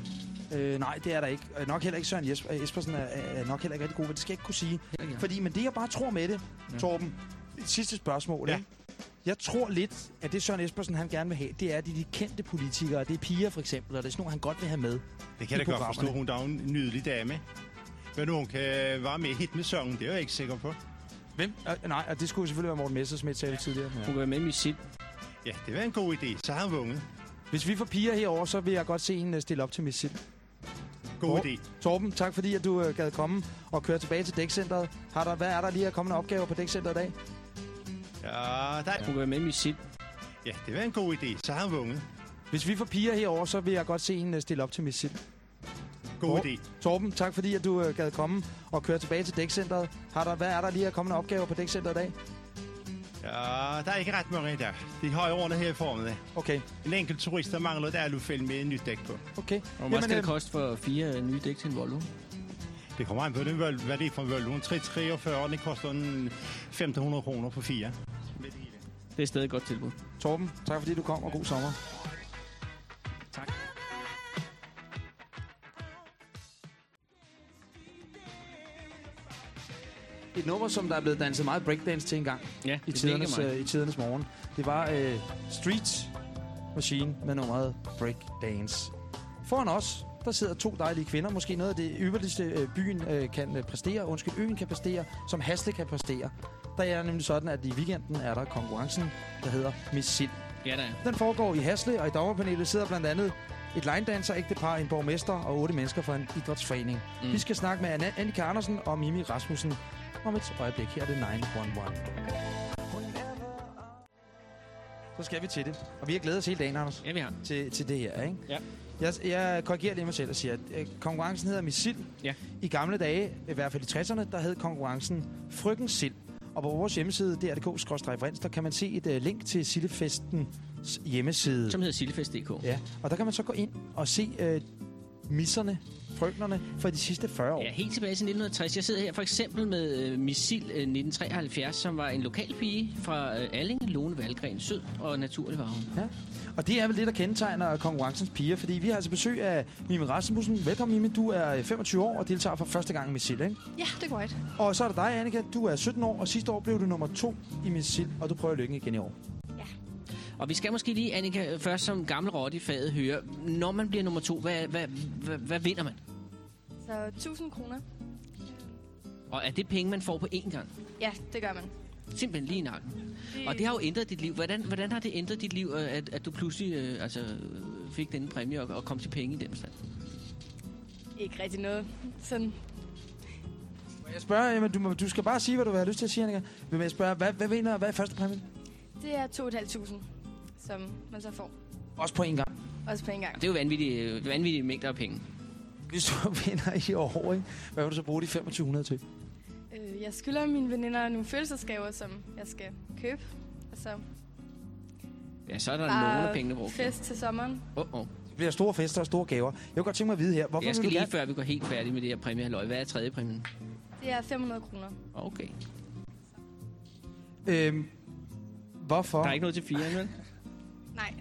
Øh, nej, det er der ikke. Øh, Nok heller ikke Søren Jesper, øh, Espersen er, er nok heller ikke rigtig god, men det skal jeg ikke kunne sige. Ikke. Fordi, men det jeg bare tror med det, ja. Torben, et sidste spørgsmål, Ja. ikke? Jeg tror lidt, at det Søren Espersen han gerne vil have, det er de, de kendte politikere. Det er piger for eksempel, og det er sådan nogle, han godt vil have med. Det kan jeg da godt forstå. Hun er en nydelig dame. Men hun kan være med i hit med sangen, det er jeg ikke sikker på. Hvem? Øh, nej, og det skulle selvfølgelig være Morten Messersmith sagde vi tidligere. Hun Ja. kan være med i Missil. Ja, det var en god idé. Så har han vunget. Hvis vi får piger herover, så vil jeg godt se hende øh, stille op til Miss Sild. God idé. Torben, tak fordi at du øh, gad komme og køre tilbage til dækcenteret. Har der, hvad er der lige af kommende opgaver på dækcenteret i dag? Ja, der, Hun kan være med i Missil. ja, det var en god idé. Så har vunget. Hvis vi får piger herover, så vil jeg godt se hende øh, stille op til Miss Sild. God idé. Torben, tak fordi at du gad komme og køre tilbage til dækcenteret. Har der, hvad er der lige af kommende opgaver på dækcenteret i dag? Ja, der er ikke ret mange i dag. De har jo ordnet her i formiddag. Okay, En enkelt turist, der mangler et alufælde med en nyt dæk på. okay. Og hvor meget skal øh, det koste for fire nye dæk til en Volvo? Det kommer an på, den Vol- hvad det er for en Volvo. En 343, den koster en 1.500 kroner på fire. Det er stadig et godt tilbud. Torben, tak fordi du kom, og god sommer. Et nummer, som der er blevet danset meget breakdance til engang Ja, i er tidernes, øh, i tidernes morgen. Det var øh, Street Machine med nummeret Breakdance. Foran os, der sidder to dejlige kvinder. Måske noget af det ypperligste øh, byen øh, kan øh, præstere. Undskyld, øen kan præstere, som Hasle kan præstere. Der er nemlig sådan, at i weekenden er der konkurrencen, der hedder Miss Sild. Ja, der er. Den foregår i Hasle, og i dommerpanelet sidder blandt andet et linedanser, ægtepar, en borgmester og otte mennesker fra en idrætsforening. Mm. Vi skal snakke med Annika Andersen og Mimi Rasmussen om et øjeblik. Her er det 911. Så skal vi til det. Og vi har glædet os hele dagen, Anders, Ja, vi har. til, til det her, ikke? Ja. Jeg, jeg korrigerer lige mig selv og siger, at øh, konkurrencen hedder Missil. Ja. I gamle dage, i hvert fald i 60'erne, der hed konkurrencen Frøken Sild. Og på vores hjemmeside, drdk-frins, der kan man se et uh, link til Sildefestens hjemmeside. Som hedder Sillefest.dk. Ja, og der kan man så gå ind og se øh, misserne, frøknerne, fra de sidste 40 år. Ja, helt tilbage til 1960. Jeg sidder her for eksempel med øh, Missil øh, 1973, som var en lokal pige fra øh, Allinge, Lone Valgren, sød og naturlig var hun. Ja. Og det er vel det, der kendetegner konkurrencens piger, fordi vi har altså besøg af Mimi Rasmussen. Velkommen, Mimi. Du er øh, 25 år og deltager for første gang i Missil, ikke? Ja, det er korrekt. Og så er der dig, Annika. Du er 17 år, og sidste år blev du nummer to i Missil, og du prøver lykken igen i år. Og vi skal måske lige, Annika, først som gammel rotte i faget høre, når man bliver nummer to, hvad, hvad, hvad, hvad vinder man? Så 1000 kroner. Og er det penge, man får på én gang? Ja, det gør man. Simpelthen lige nakken. Og det har jo ændret dit liv. Hvordan, hvordan har det ændret dit liv, øh, at, at du pludselig øh, altså, fik denne præmie og, og kom til penge i den stand? Ikke rigtig noget. Sådan, Må jeg spørger, jamen, du, må, du skal bare sige, hvad du har lyst til at sige, Annika. Men jeg spørger, hvad, hvad vinder, hvad er første præmie? det er 2.500, som man så får. Også på en gang. Også på en gang. Det er jo vanvittige, vanvittige mængder af penge. Hvis du vinder i år, ikke? hvad vil du så bruge de 2500 til? Øh, jeg skylder mine veninder nogle følelsesgaver, som jeg skal købe. Og så Ja, så er der nogle af pengene brugt. fest til sommeren. Oh, oh. Det bliver store fester og store gaver. Jeg kunne godt tænke mig at vide her, hvorfor Jeg skal vil du lige, gerne... før vi går helt færdige med det her præmie, hvad er tredje præmien? Det er 500 kroner. Okay. Øhm, hvorfor? Der er ikke noget til fire, vel? Nej,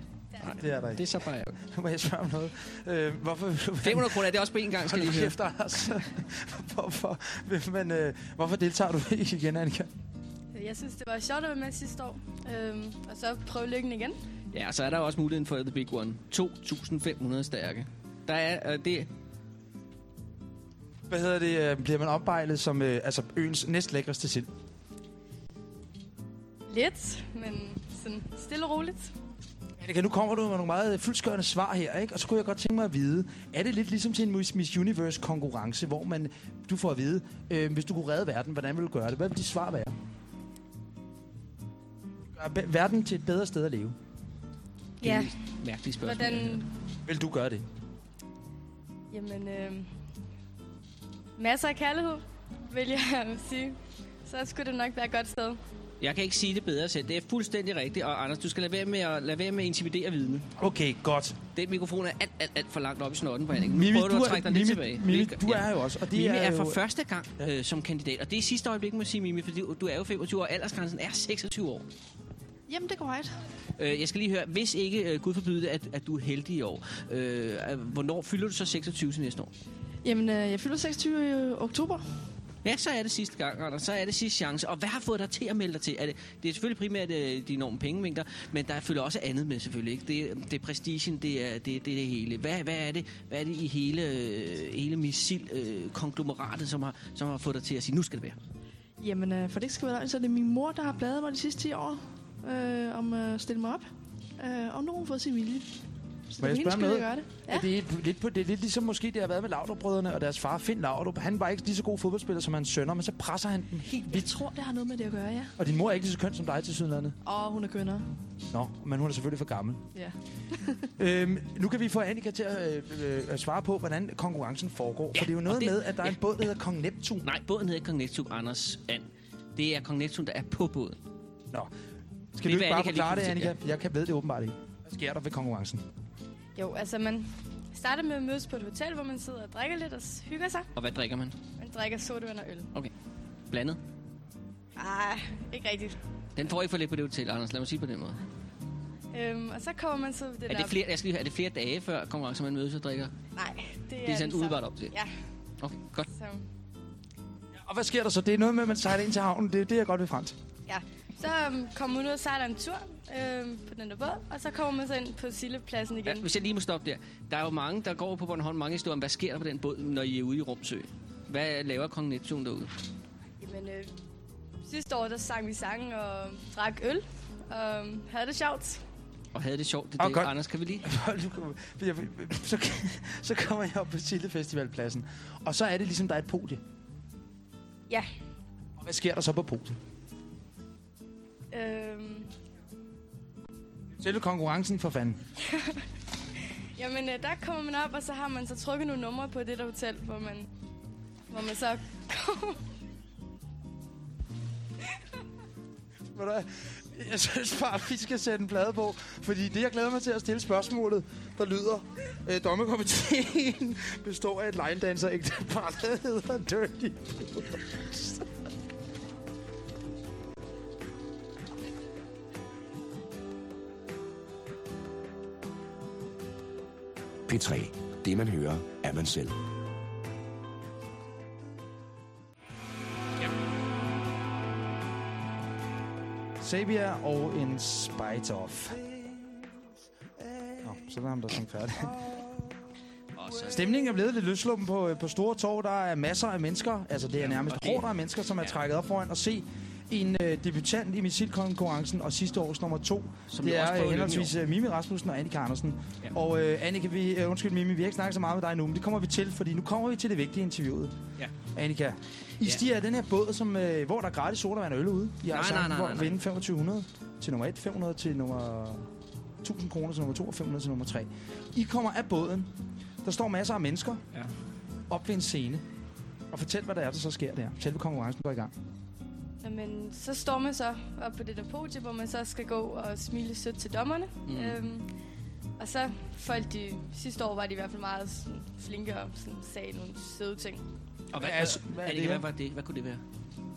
Nej, det er der Det ikke. er så bare ærgerligt. Nu må jeg spørge om noget. Øhm, hvorfor vil du... 500 kroner, er det også på én gang, skal lige høre. kæft, Anders. hvorfor, vil man, øh, hvorfor deltager du ikke igen, Annika? Øh, Jeg synes, det var sjovt at være med sidste år. Øhm, og så prøve lykken igen. Ja, og så er der også muligheden for The Big One. 2.500 stærke. Der er, øh, det, Hvad hedder det? Øh, bliver man opbejlet som øh, altså øens næstlækreste sild? Lidt, men sådan stille og roligt. Annika, nu kommer du med nogle meget fyldskørende svar her, ikke? Og så kunne jeg godt tænke mig at vide, er det lidt ligesom til en Miss Universe-konkurrence, hvor man, du får at vide, øh, hvis du kunne redde verden, hvordan vil du gøre det? Hvad vil dit svar være? Gør verden til et bedre sted at leve. det er Ja, mærkeligt spørgsmål. hvordan... Vil du gøre det? Jamen, øh, masser af kærlighed, vil jeg sige. Så skulle det nok være et godt sted. Jeg kan ikke sige det bedre selv. Det er fuldstændig rigtigt. Og Anders, du skal lade være med at, lade være med at intimidere vidne. Okay, godt. Den mikrofon er alt, alt, alt for langt op i snotten på Henning. Nu Mimi, prøver du du at er- trække dig lidt Mimi- tilbage. Mimi, du er jo også, og det Mimi er er, jo- for første gang øh, som kandidat. Og det er sidste øjeblik, må jeg sige, Mimi, fordi du er jo 25 år. Aldersgrænsen er 26 år. Jamen, det er korrekt. Øh, jeg skal lige høre, hvis ikke, øh, Gud forbyde det, at, at du er heldig i år, øh, øh, hvornår fylder du så 26 til næste år? Jamen, øh, jeg fylder 26 i oktober. Ja, så er det sidste gang, Anders. Så er det sidste chance. Og hvad har fået dig til at melde dig til? Er det, det er selvfølgelig primært øh, de enorme pengemængder, men der følger også andet med selvfølgelig. Ikke? Det, det er prestigen, det er det, det, er det hele. Hvad, hvad, er det, hvad er det i hele, øh, hele missil-konglomeratet, øh, som, har, som har fået dig til at sige, nu skal det være? Jamen, øh, for det ikke skal være løgn, så er det min mor, der har bladet mig de sidste 10 år øh, om at øh, stille mig op. Øh, og nu har hun fået sin vilje. Så Må jeg spørge jeg noget? det. Ja. Er det, er lidt på, det er lidt ligesom måske det har været med Laudrup-brødrene og deres far, Finn Laudrup. Han var ikke lige så god fodboldspiller som hans sønner, men så presser han dem helt Jeg vildt. tror, det har noget med det at gøre, ja. Og din mor er ikke lige så køn som dig til Sydlandet. Og hun er kønner. Nå, men hun er selvfølgelig for gammel. Ja. øhm, nu kan vi få Annika til at, øh, øh, svare på, hvordan konkurrencen foregår. Ja, for det er jo noget og det- med, at der er en båd, der hedder Kong Neptun. Nej, båden hedder ikke Kong Neptun, Anders And. Det er Kong Neptun, der er på båden. Nå. Skal Det du ikke bare forklare det, Annika? Jeg kan ved det åbenbart ikke. Hvad sker der ved konkurrencen? Jo, altså man starter med at mødes på et hotel, hvor man sidder og drikker lidt og hygger sig. Og hvad drikker man? Man drikker sodavand og øl. Okay. Blandet? Ej, ikke rigtigt. Den får ikke for lidt på det hotel, Anders. Lad mig sige det på den måde. Øhm, og så kommer man så det Er der... det, flere, jeg skal lige er det flere dage før konkurrence, man mødes og drikker? Nej, det er Det er sådan det samme. op til. Ja, Okay, godt. så, Og hvad sker der så? Det er noget med, at man sejler ind til havnen. Det er det, jeg godt vil frem til. ja. Så um, kommer man ud og sejler en tur øhm, på den der båd, og så kommer man så ind på Sillepladsen igen. Ja, hvis jeg lige må stoppe der. Der er jo mange, der går på Bornholm, mange historier om, hvad sker der på den båd, når I er ude i Rumsø? Hvad laver Kong Neptun derude? Jamen, øh, sidste år, der sang vi sange og drak øl, og øhm, havde det sjovt. Og havde det sjovt, det er Åh, det. godt. Anders, kan vi lige? Så, så kommer jeg op på Sille Festivalpladsen. Og så er det ligesom, der er et podie. Ja. Og hvad sker der så på podiet? Øhm, Selve konkurrencen for fanden. jamen, øh, der kommer man op, og så har man så trukket nogle numre på det der hotel, hvor man, hvor man så hvad? Jeg synes bare, vi skal sætte en plade på. Fordi det, jeg glæder mig til at stille spørgsmålet, der lyder... Øh, dommerkomiteen består af et line dancer ægtepar, der hedder Dirty P3. Det man hører, er man selv. Sabia og en Spite Off. Nå, så er ham, der er færdig. Stemningen er blevet lidt løsluppen på, øh, på Store Torv. Der er masser af mennesker. Altså, det er nærmest hårdt af mennesker, som er trækket op foran og se en øh, debutant i missilkonkurrencen, og sidste års nummer to. Som det er øh, henholdsvis øh, Mimi Rasmussen og Annika Andersen. Ja. Og øh, Annika, vi, øh, undskyld Mimi, vi har ikke snakket så meget med dig nu, men det kommer vi til, fordi nu kommer vi til det vigtige interviewet. Ja. Annika, I Ja. stiger den her båd, som, øh, hvor der er gratis sodavand og øl ude. I har Nej, sagt, nej, nej, hvor nej, nej. vinde 2500 til nummer 1, 500 til nummer 1000 kroner til nummer 2 og 500 til nummer 3. I kommer af båden. Der står masser af mennesker Ja. op ved en scene. Og fortæl, hvad der er, der så sker der. Selve konkurrencen går i gang. Jamen, så står man så op på det der podie, hvor man så skal gå og smile sødt til dommerne. Mm. Øhm, og så folk de, sidste år var de i hvert fald meget sådan, flinke og sådan, sagde nogle søde ting. Og hvad, Hvad er- hvad er det hvad var det? Hvad kunne det være?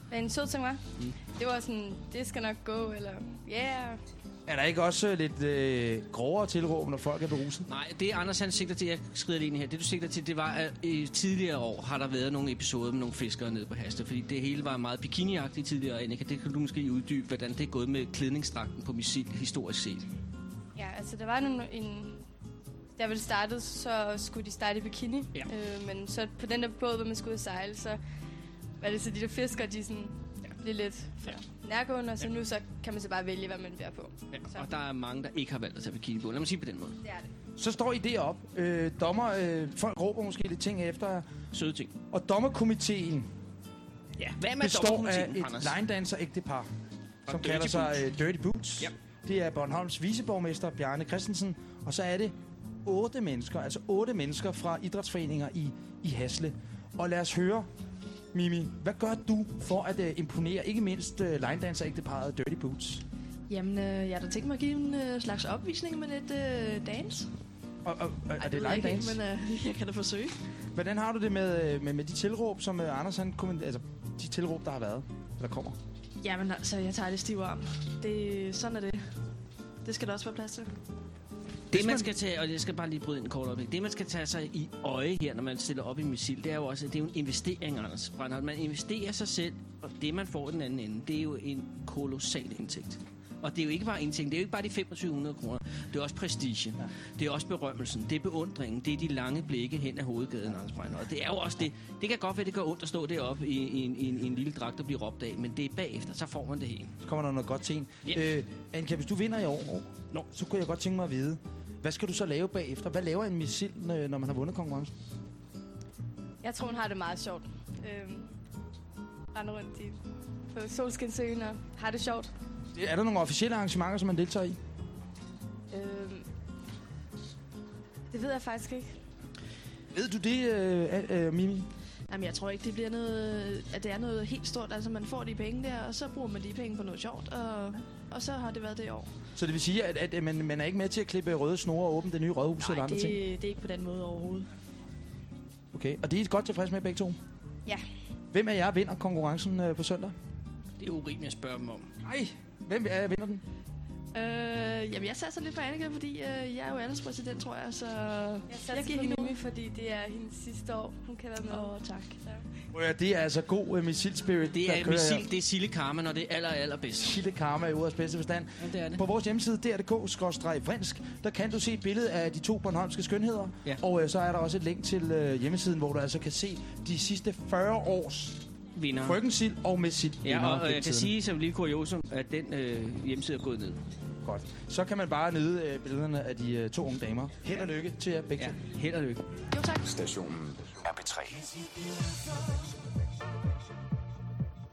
Hvad en sød ting var? Mm. Det var sådan, det skal nok gå, eller ja, yeah. Er der ikke også øh, lidt øh, grovere tilråb, når folk er beruset? Nej, det Anders han sigter til, jeg skrider lige ind her, det du sigter til, det var, at i tidligere år har der været nogle episoder med nogle fiskere nede på Haste, fordi det hele var meget bikiniagtigt tidligere, Annika. Det kan du måske uddybe, hvordan det er gået med klædningsdragten på missil historisk set. ja, altså der var nogle, en... Da vel startede, så skulle de starte i bikini. Ja. Øh, men så på den der båd, hvor man skulle ud og sejle, så var det så de der fiskere, de sådan ja. blev lidt for nærgående, og så nu så kan man så bare vælge, hvad man vil være på. Ja, Så. og der er mange, der ikke har valgt at tage bikini på. Lad mig sige på den måde. Det er det. Så står I derop. Øh, dommer, øh, folk råber måske lidt ting efter jer. Søde ting. Og dommerkomiteen Ja, hvad med består af et Anders? line-danser-ægtepar, som Dirty kalder sig Boots. øh, Dirty Boots. Ja. Det er Bornholms viceborgmester, Bjarne Christensen. Og så er det otte mennesker, altså otte mennesker fra idrætsforeninger i, i Hasle. Og lad os høre, Mimi, hvad gør du for at øh, imponere ikke mindst øh, line-danser-ægteparet Dirty Boots? Jamen, øh, jeg har da tænkt mig at give en øh, slags opvisning med lidt øh, dans. Og, og, og, Ej, er det ved jeg ikke Men øh, jeg kan da forsøge. Hvordan har du det med, øh, med, med de tilråb, som øh, Anders han kommenterer, altså de tilråb, der har været, eller kommer? Jamen altså, jeg tager det stive arm. Det, sådan er det. Det skal der også være plads til. Det man skal tage, og jeg skal bare lige bryde ind en kort øjeblik, det man skal tage sig i øje her, når man stiller op i missil, det er jo også, at det er jo en investering, Anders Brandholt. Man investerer sig selv, og det man får i den anden ende, det er jo en kolossal indtægt. Og det er jo ikke bare indtægt, det er jo ikke bare de 2500 kroner. Det er også prestige. Ja. Det er også berømmelsen. Det er beundringen. Det er de lange blikke hen ad hovedgaden, Anders Brandholt. Det er jo også det. Det kan godt være, det gør ondt at stå deroppe i, i, en, i, en, i en lille dragt og blive råbt af, men det er bagefter, så får man det hele. Så kommer der noget godt til en. Ja. Øh, Annika, hvis du vinder i år, Nå. så kunne jeg godt tænke mig at vide, hvad skal du så lave bagefter? Hvad laver en missil, øh, når man har vundet konkurrencen? Jeg tror, hun har det meget sjovt. Øhm, render rundt i, på Solskinsøen og har det sjovt. Er der nogle officielle arrangementer, som man deltager i? Øhm, det ved jeg faktisk ikke. Ved du det, øh, øh, Mimi? Jamen, jeg tror ikke, det bliver noget, at det er noget helt stort. Altså, man får de penge der, og så bruger man de penge på noget sjovt, og, og så har det været det i år. Så det vil sige, at, at man, man er ikke med til at klippe røde snore og åbne det nye rådhus eller andre det, ting? det er ikke på den måde overhovedet. Okay, og det er godt tilfreds med begge to? Ja. Hvem af jer vinder konkurrencen øh, på søndag? Det er urimeligt at spørge dem om. Nej, hvem af jer vinder den? Øh, jamen, jeg satser lidt på Annika, fordi øh, jeg er jo alderspræsident, tror jeg, så Jeg satser jeg giver hende Mimi, fordi det er hendes sidste år. Hun kan være med. Åh, tak. Ja, det er altså god uh, missil spirit. Det er missil, det er Sille Karma, når det er aller, allerbedst. Kilde Karma i ordets bedste forstand. Ja, det er det. På vores hjemmeside, drdk-vrinsk, der kan du se et billede af de to bornholmske skønheder. Ja. Og øh, så er der også et link til øh, hjemmesiden, hvor du altså kan se de sidste 40 års Vinder. frøkensild og med Ja, og, og jeg kan sige som lille kuriosum, at den øh, hjemmeside er gået ned. Godt. Så kan man bare nyde øh, billederne af de øh, to unge damer. Held og lykke til jer begge Ja, held og lykke. Jo, tak. Stationen er B3.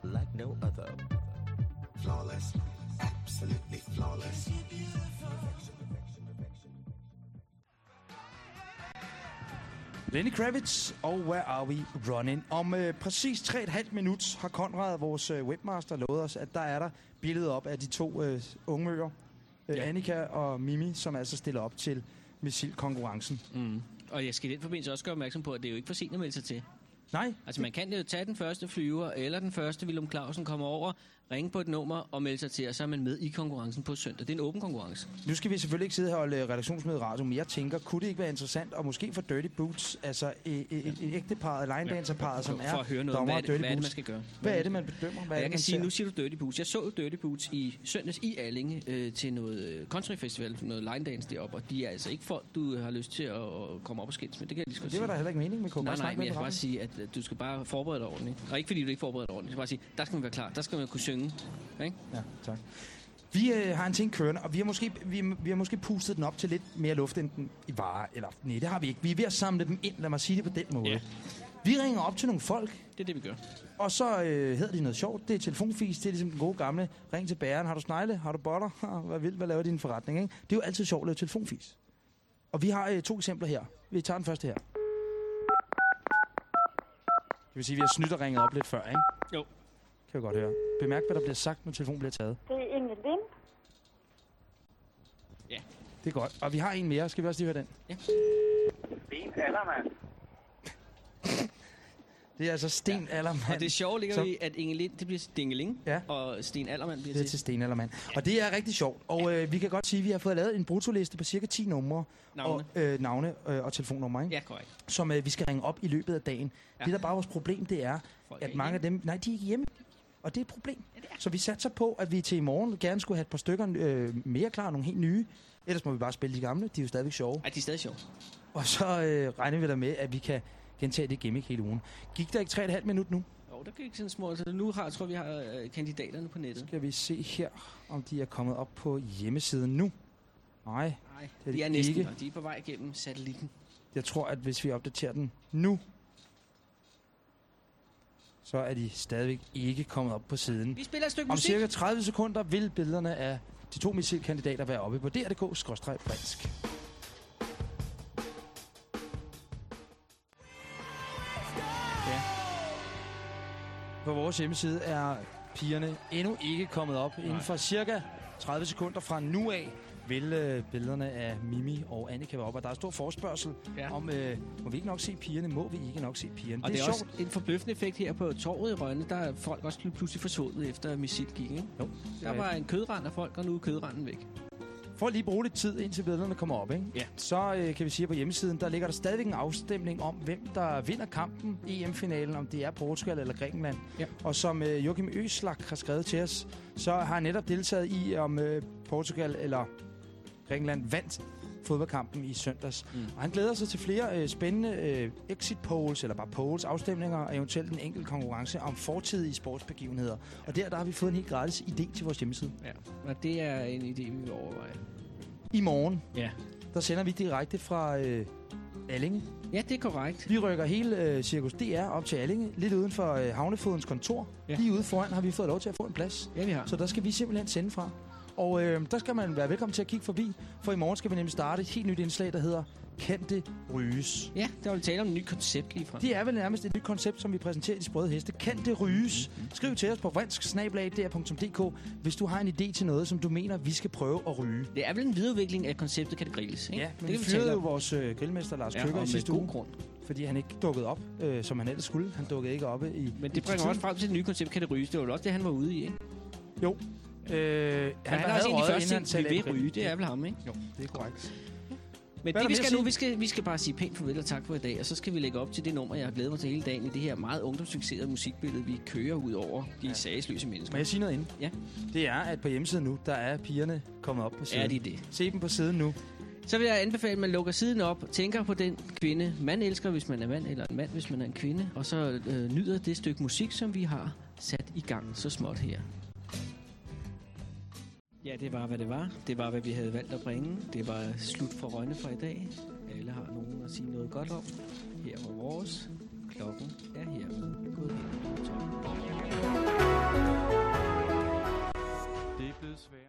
like no other. Flawless, absolutely flawless. Lenny Kravitz og Where Are We Running? Om øh, præcis 3,5 minut har Konrad, vores øh, webmaster, lovet os, at der er der billedet op af de to øh, unge møger, øh, Ja. Annika og Mimi, som altså stiller op til missilkonkurrencen. Mm. Og jeg skal i den forbindelse også gøre opmærksom på, at det er jo ikke for sent at melde sig til. Nej, Altså man kan jo tage den første flyver, eller den første Willem Clausen kommer over, ringe på et nummer og melde sig til, og så er man med i konkurrencen på søndag. Det er en åben konkurrence. nu skal vi selvfølgelig ikke sidde her og holde redaktionsmøde i radio, men jeg tænker, kunne det ikke være interessant, og måske for Dirty Boots, altså et, et, et line dancerparret, som er for at høre noget, dommer hvad er, Dirty det, hvad er det, man skal gøre? Hvad er det, man bedømmer? Hvad Og er jeg det, kan sige, ser? nu siger du Dirty Boots. Jeg så Dirty Boots i søndags i Allinge øh, til noget øh, country festival, noget line dance deroppe, og de er altså ikke folk, du har lyst til at, at komme op og skændes med. Det kan jeg lige Det var der heller ikke mening med. Kunne Nej, nej, men jeg skal bare sige, at du skal bare forberede dig ordentligt. Og ikke fordi du ikke forbereder dig ordentligt. Du skal bare sige, der skal man være klar. Der skal man kunne synge. Ikke? Ja, tak. Vi øh, har en ting kørende, og vi har, måske, vi, vi har måske pustet den op til lidt mere luft, end den i varer. Eller, nej, det har vi ikke. Vi er ved at samle dem ind, lad mig sige det på den måde. Ja. Vi ringer op til nogle folk, Det er det, vi gør. og så øh, hedder de noget sjovt. Det er telefonfis, det er ligesom den gode gamle. Ring til bæren, har du snegle, har du boller? Hvad vil, hvad laver din forretning? Ikke? Det er jo altid sjovt at lave telefonfis. Og vi har øh, to eksempler her. Vi tager den første her. Det vil sige, at vi har snydt og ringet op lidt før, ikke? Jo. Kan vi godt høre. Bemærk, hvad der bliver sagt, når telefonen bliver taget. Det er Inge Lind. Det er godt. Og vi har en mere. Skal vi også lige høre den? Ja. Sten Allermand. Det er altså Sten ja. Allermand. Og det sjove ligger som- i, at Inge Lind, det bliver Dingeling, Ja. og Sten Allermand bliver Det er til... til Sten Allermand. Og det er rigtig sjovt. Og øh, vi kan godt sige, at vi har fået lavet en brutoliste på cirka 10 numre. Navne. Og, øh, navne øh, og telefonnumre, ikke? Ja, korrekt. som øh, vi skal ringe op i løbet af dagen. Ja. Ja. Det, der bare er vores problem, det er, Folk er at mange af dem... Nej, de er ikke hjemme. Og det er et problem. Ja, så vi satser på, at vi til i morgen gerne skulle have et par stykker øh, mere klar, nogle helt nye. Ellers må vi bare spille de gamle. De er jo stadigvæk sjove. Ja, de er stadig sjove. Og så øh, regner vi der med, at vi kan gentage det gimmick hele ugen. Gik der ikke 3,5 minut nu? Jo, der gik sådan små... Så nu har, tror vi har øh, kandidaterne på nettet. Skal vi se her, om de er kommet op på hjemmesiden nu? Nej, Nej, det er de er det næsten ikke. De er på vej igennem satellitten. Jeg tror, at hvis vi opdaterer den nu, så er de stadigvæk ikke kommet op på siden. Vi spiller et stykke Om musik. cirka 30 sekunder vil billederne af de to missilkandidater være oppe på dr.dk-brinsk. Ja. På vores hjemmeside er pigerne endnu ikke kommet op. Inden for cirka 30 sekunder fra nu af vil øh, billederne af Mimi og Annika være op. Og der er stor forspørgsel Ja. om, øh, må vi ikke nok se pigerne? Må vi ikke nok se pigerne? Og det er, sjovt. også en forbløffende effekt her på torvet i Rønne. Der er folk også pludselig forsvundet efter missil gik, ikke? Jo, Der var en kødrand af folk, og nu er kødranden væk. For at lige bruge lidt tid, indtil billederne kommer op, ikke? Ja. så øh, kan vi sige, at på hjemmesiden, der ligger der stadigvæk en afstemning om, hvem der vinder kampen i EM-finalen, om det er Portugal eller Grækenland. Ja. Og som øh, Joachim Øslag har skrevet til os, så har han netop deltaget i, om øh, Portugal eller Grækenland vandt fodboldkampen i søndags. Mm. Og han glæder sig til flere øh, spændende øh, exit polls, eller bare polls, afstemninger, og eventuelt en enkelt konkurrence om fortidige sportsbegivenheder. Og der, der har vi fået en helt gratis idé til vores hjemmeside. Ja, og det er en idé, vi vil overveje. I morgen, Ja. der sender vi direkte fra øh, Allinge. Ja, det er korrekt. Vi rykker hele øh, Cirkus DR op til Allinge, lidt uden for øh, Havnefodens kontor. Ja. Lige ude foran har vi fået lov til at få en plads. Ja, vi har. Så der skal vi simpelthen sende fra. Og øh, der skal man være velkommen til at kigge forbi, for i morgen skal vi nemlig starte et helt nyt indslag, der hedder Kan det ryges? Ja, der vil tale om et nyt koncept lige fra. Det er vel nærmest et nyt koncept, som vi præsenterer i de sprøde heste. Kan det ryges? Skriv til os på vrinsk hvis du har en idé til noget, som du mener, vi skal prøve at ryge. Det er vel en videreudvikling af konceptet kan det grilles, ikke? Ja, det men kan vi fyrede jo vores øh, grillmester Lars Ja, Køkker i sidste uge, grund. fordi han ikke dukkede op, øh, som han ellers skulle. Han dukkede ikke op i... Men det bringer også frem til det nye koncept, kan det ryges. Det var jo også det, han var ude i, ikke? Jo. Øh, Han, han er havde også en af de første han vi af vil ryge. Det er vel ham, ikke? Jo, det er korrekt. Men Hvad det, vi skal nu, vi skal, vi skal bare sige pænt farvel og tak for i dag, og så skal vi lægge op til det nummer, jeg har glædet mig til hele dagen i det her meget ungdomsfixerede musikbillede, vi kører ud over de ja. sagesløse mennesker. Må jeg sige noget inden? Ja. Det er, at på hjemmesiden nu, der er pigerne kommet op på siden. Er de det? Se dem på siden nu. Så vil jeg anbefale, at man lukker siden op, tænker på den kvinde, man elsker, hvis man er mand, eller en mand, hvis man er en kvinde, og så øh, nyder det stykke musik, som vi har sat i gang så småt her. Ja, det var, hvad det var. Det var, hvad vi havde valgt at bringe. Det var slut for Rønne for i dag. Alle har nogen at sige noget godt om. Her var vores. Klokken er hermed gået hen. Tak.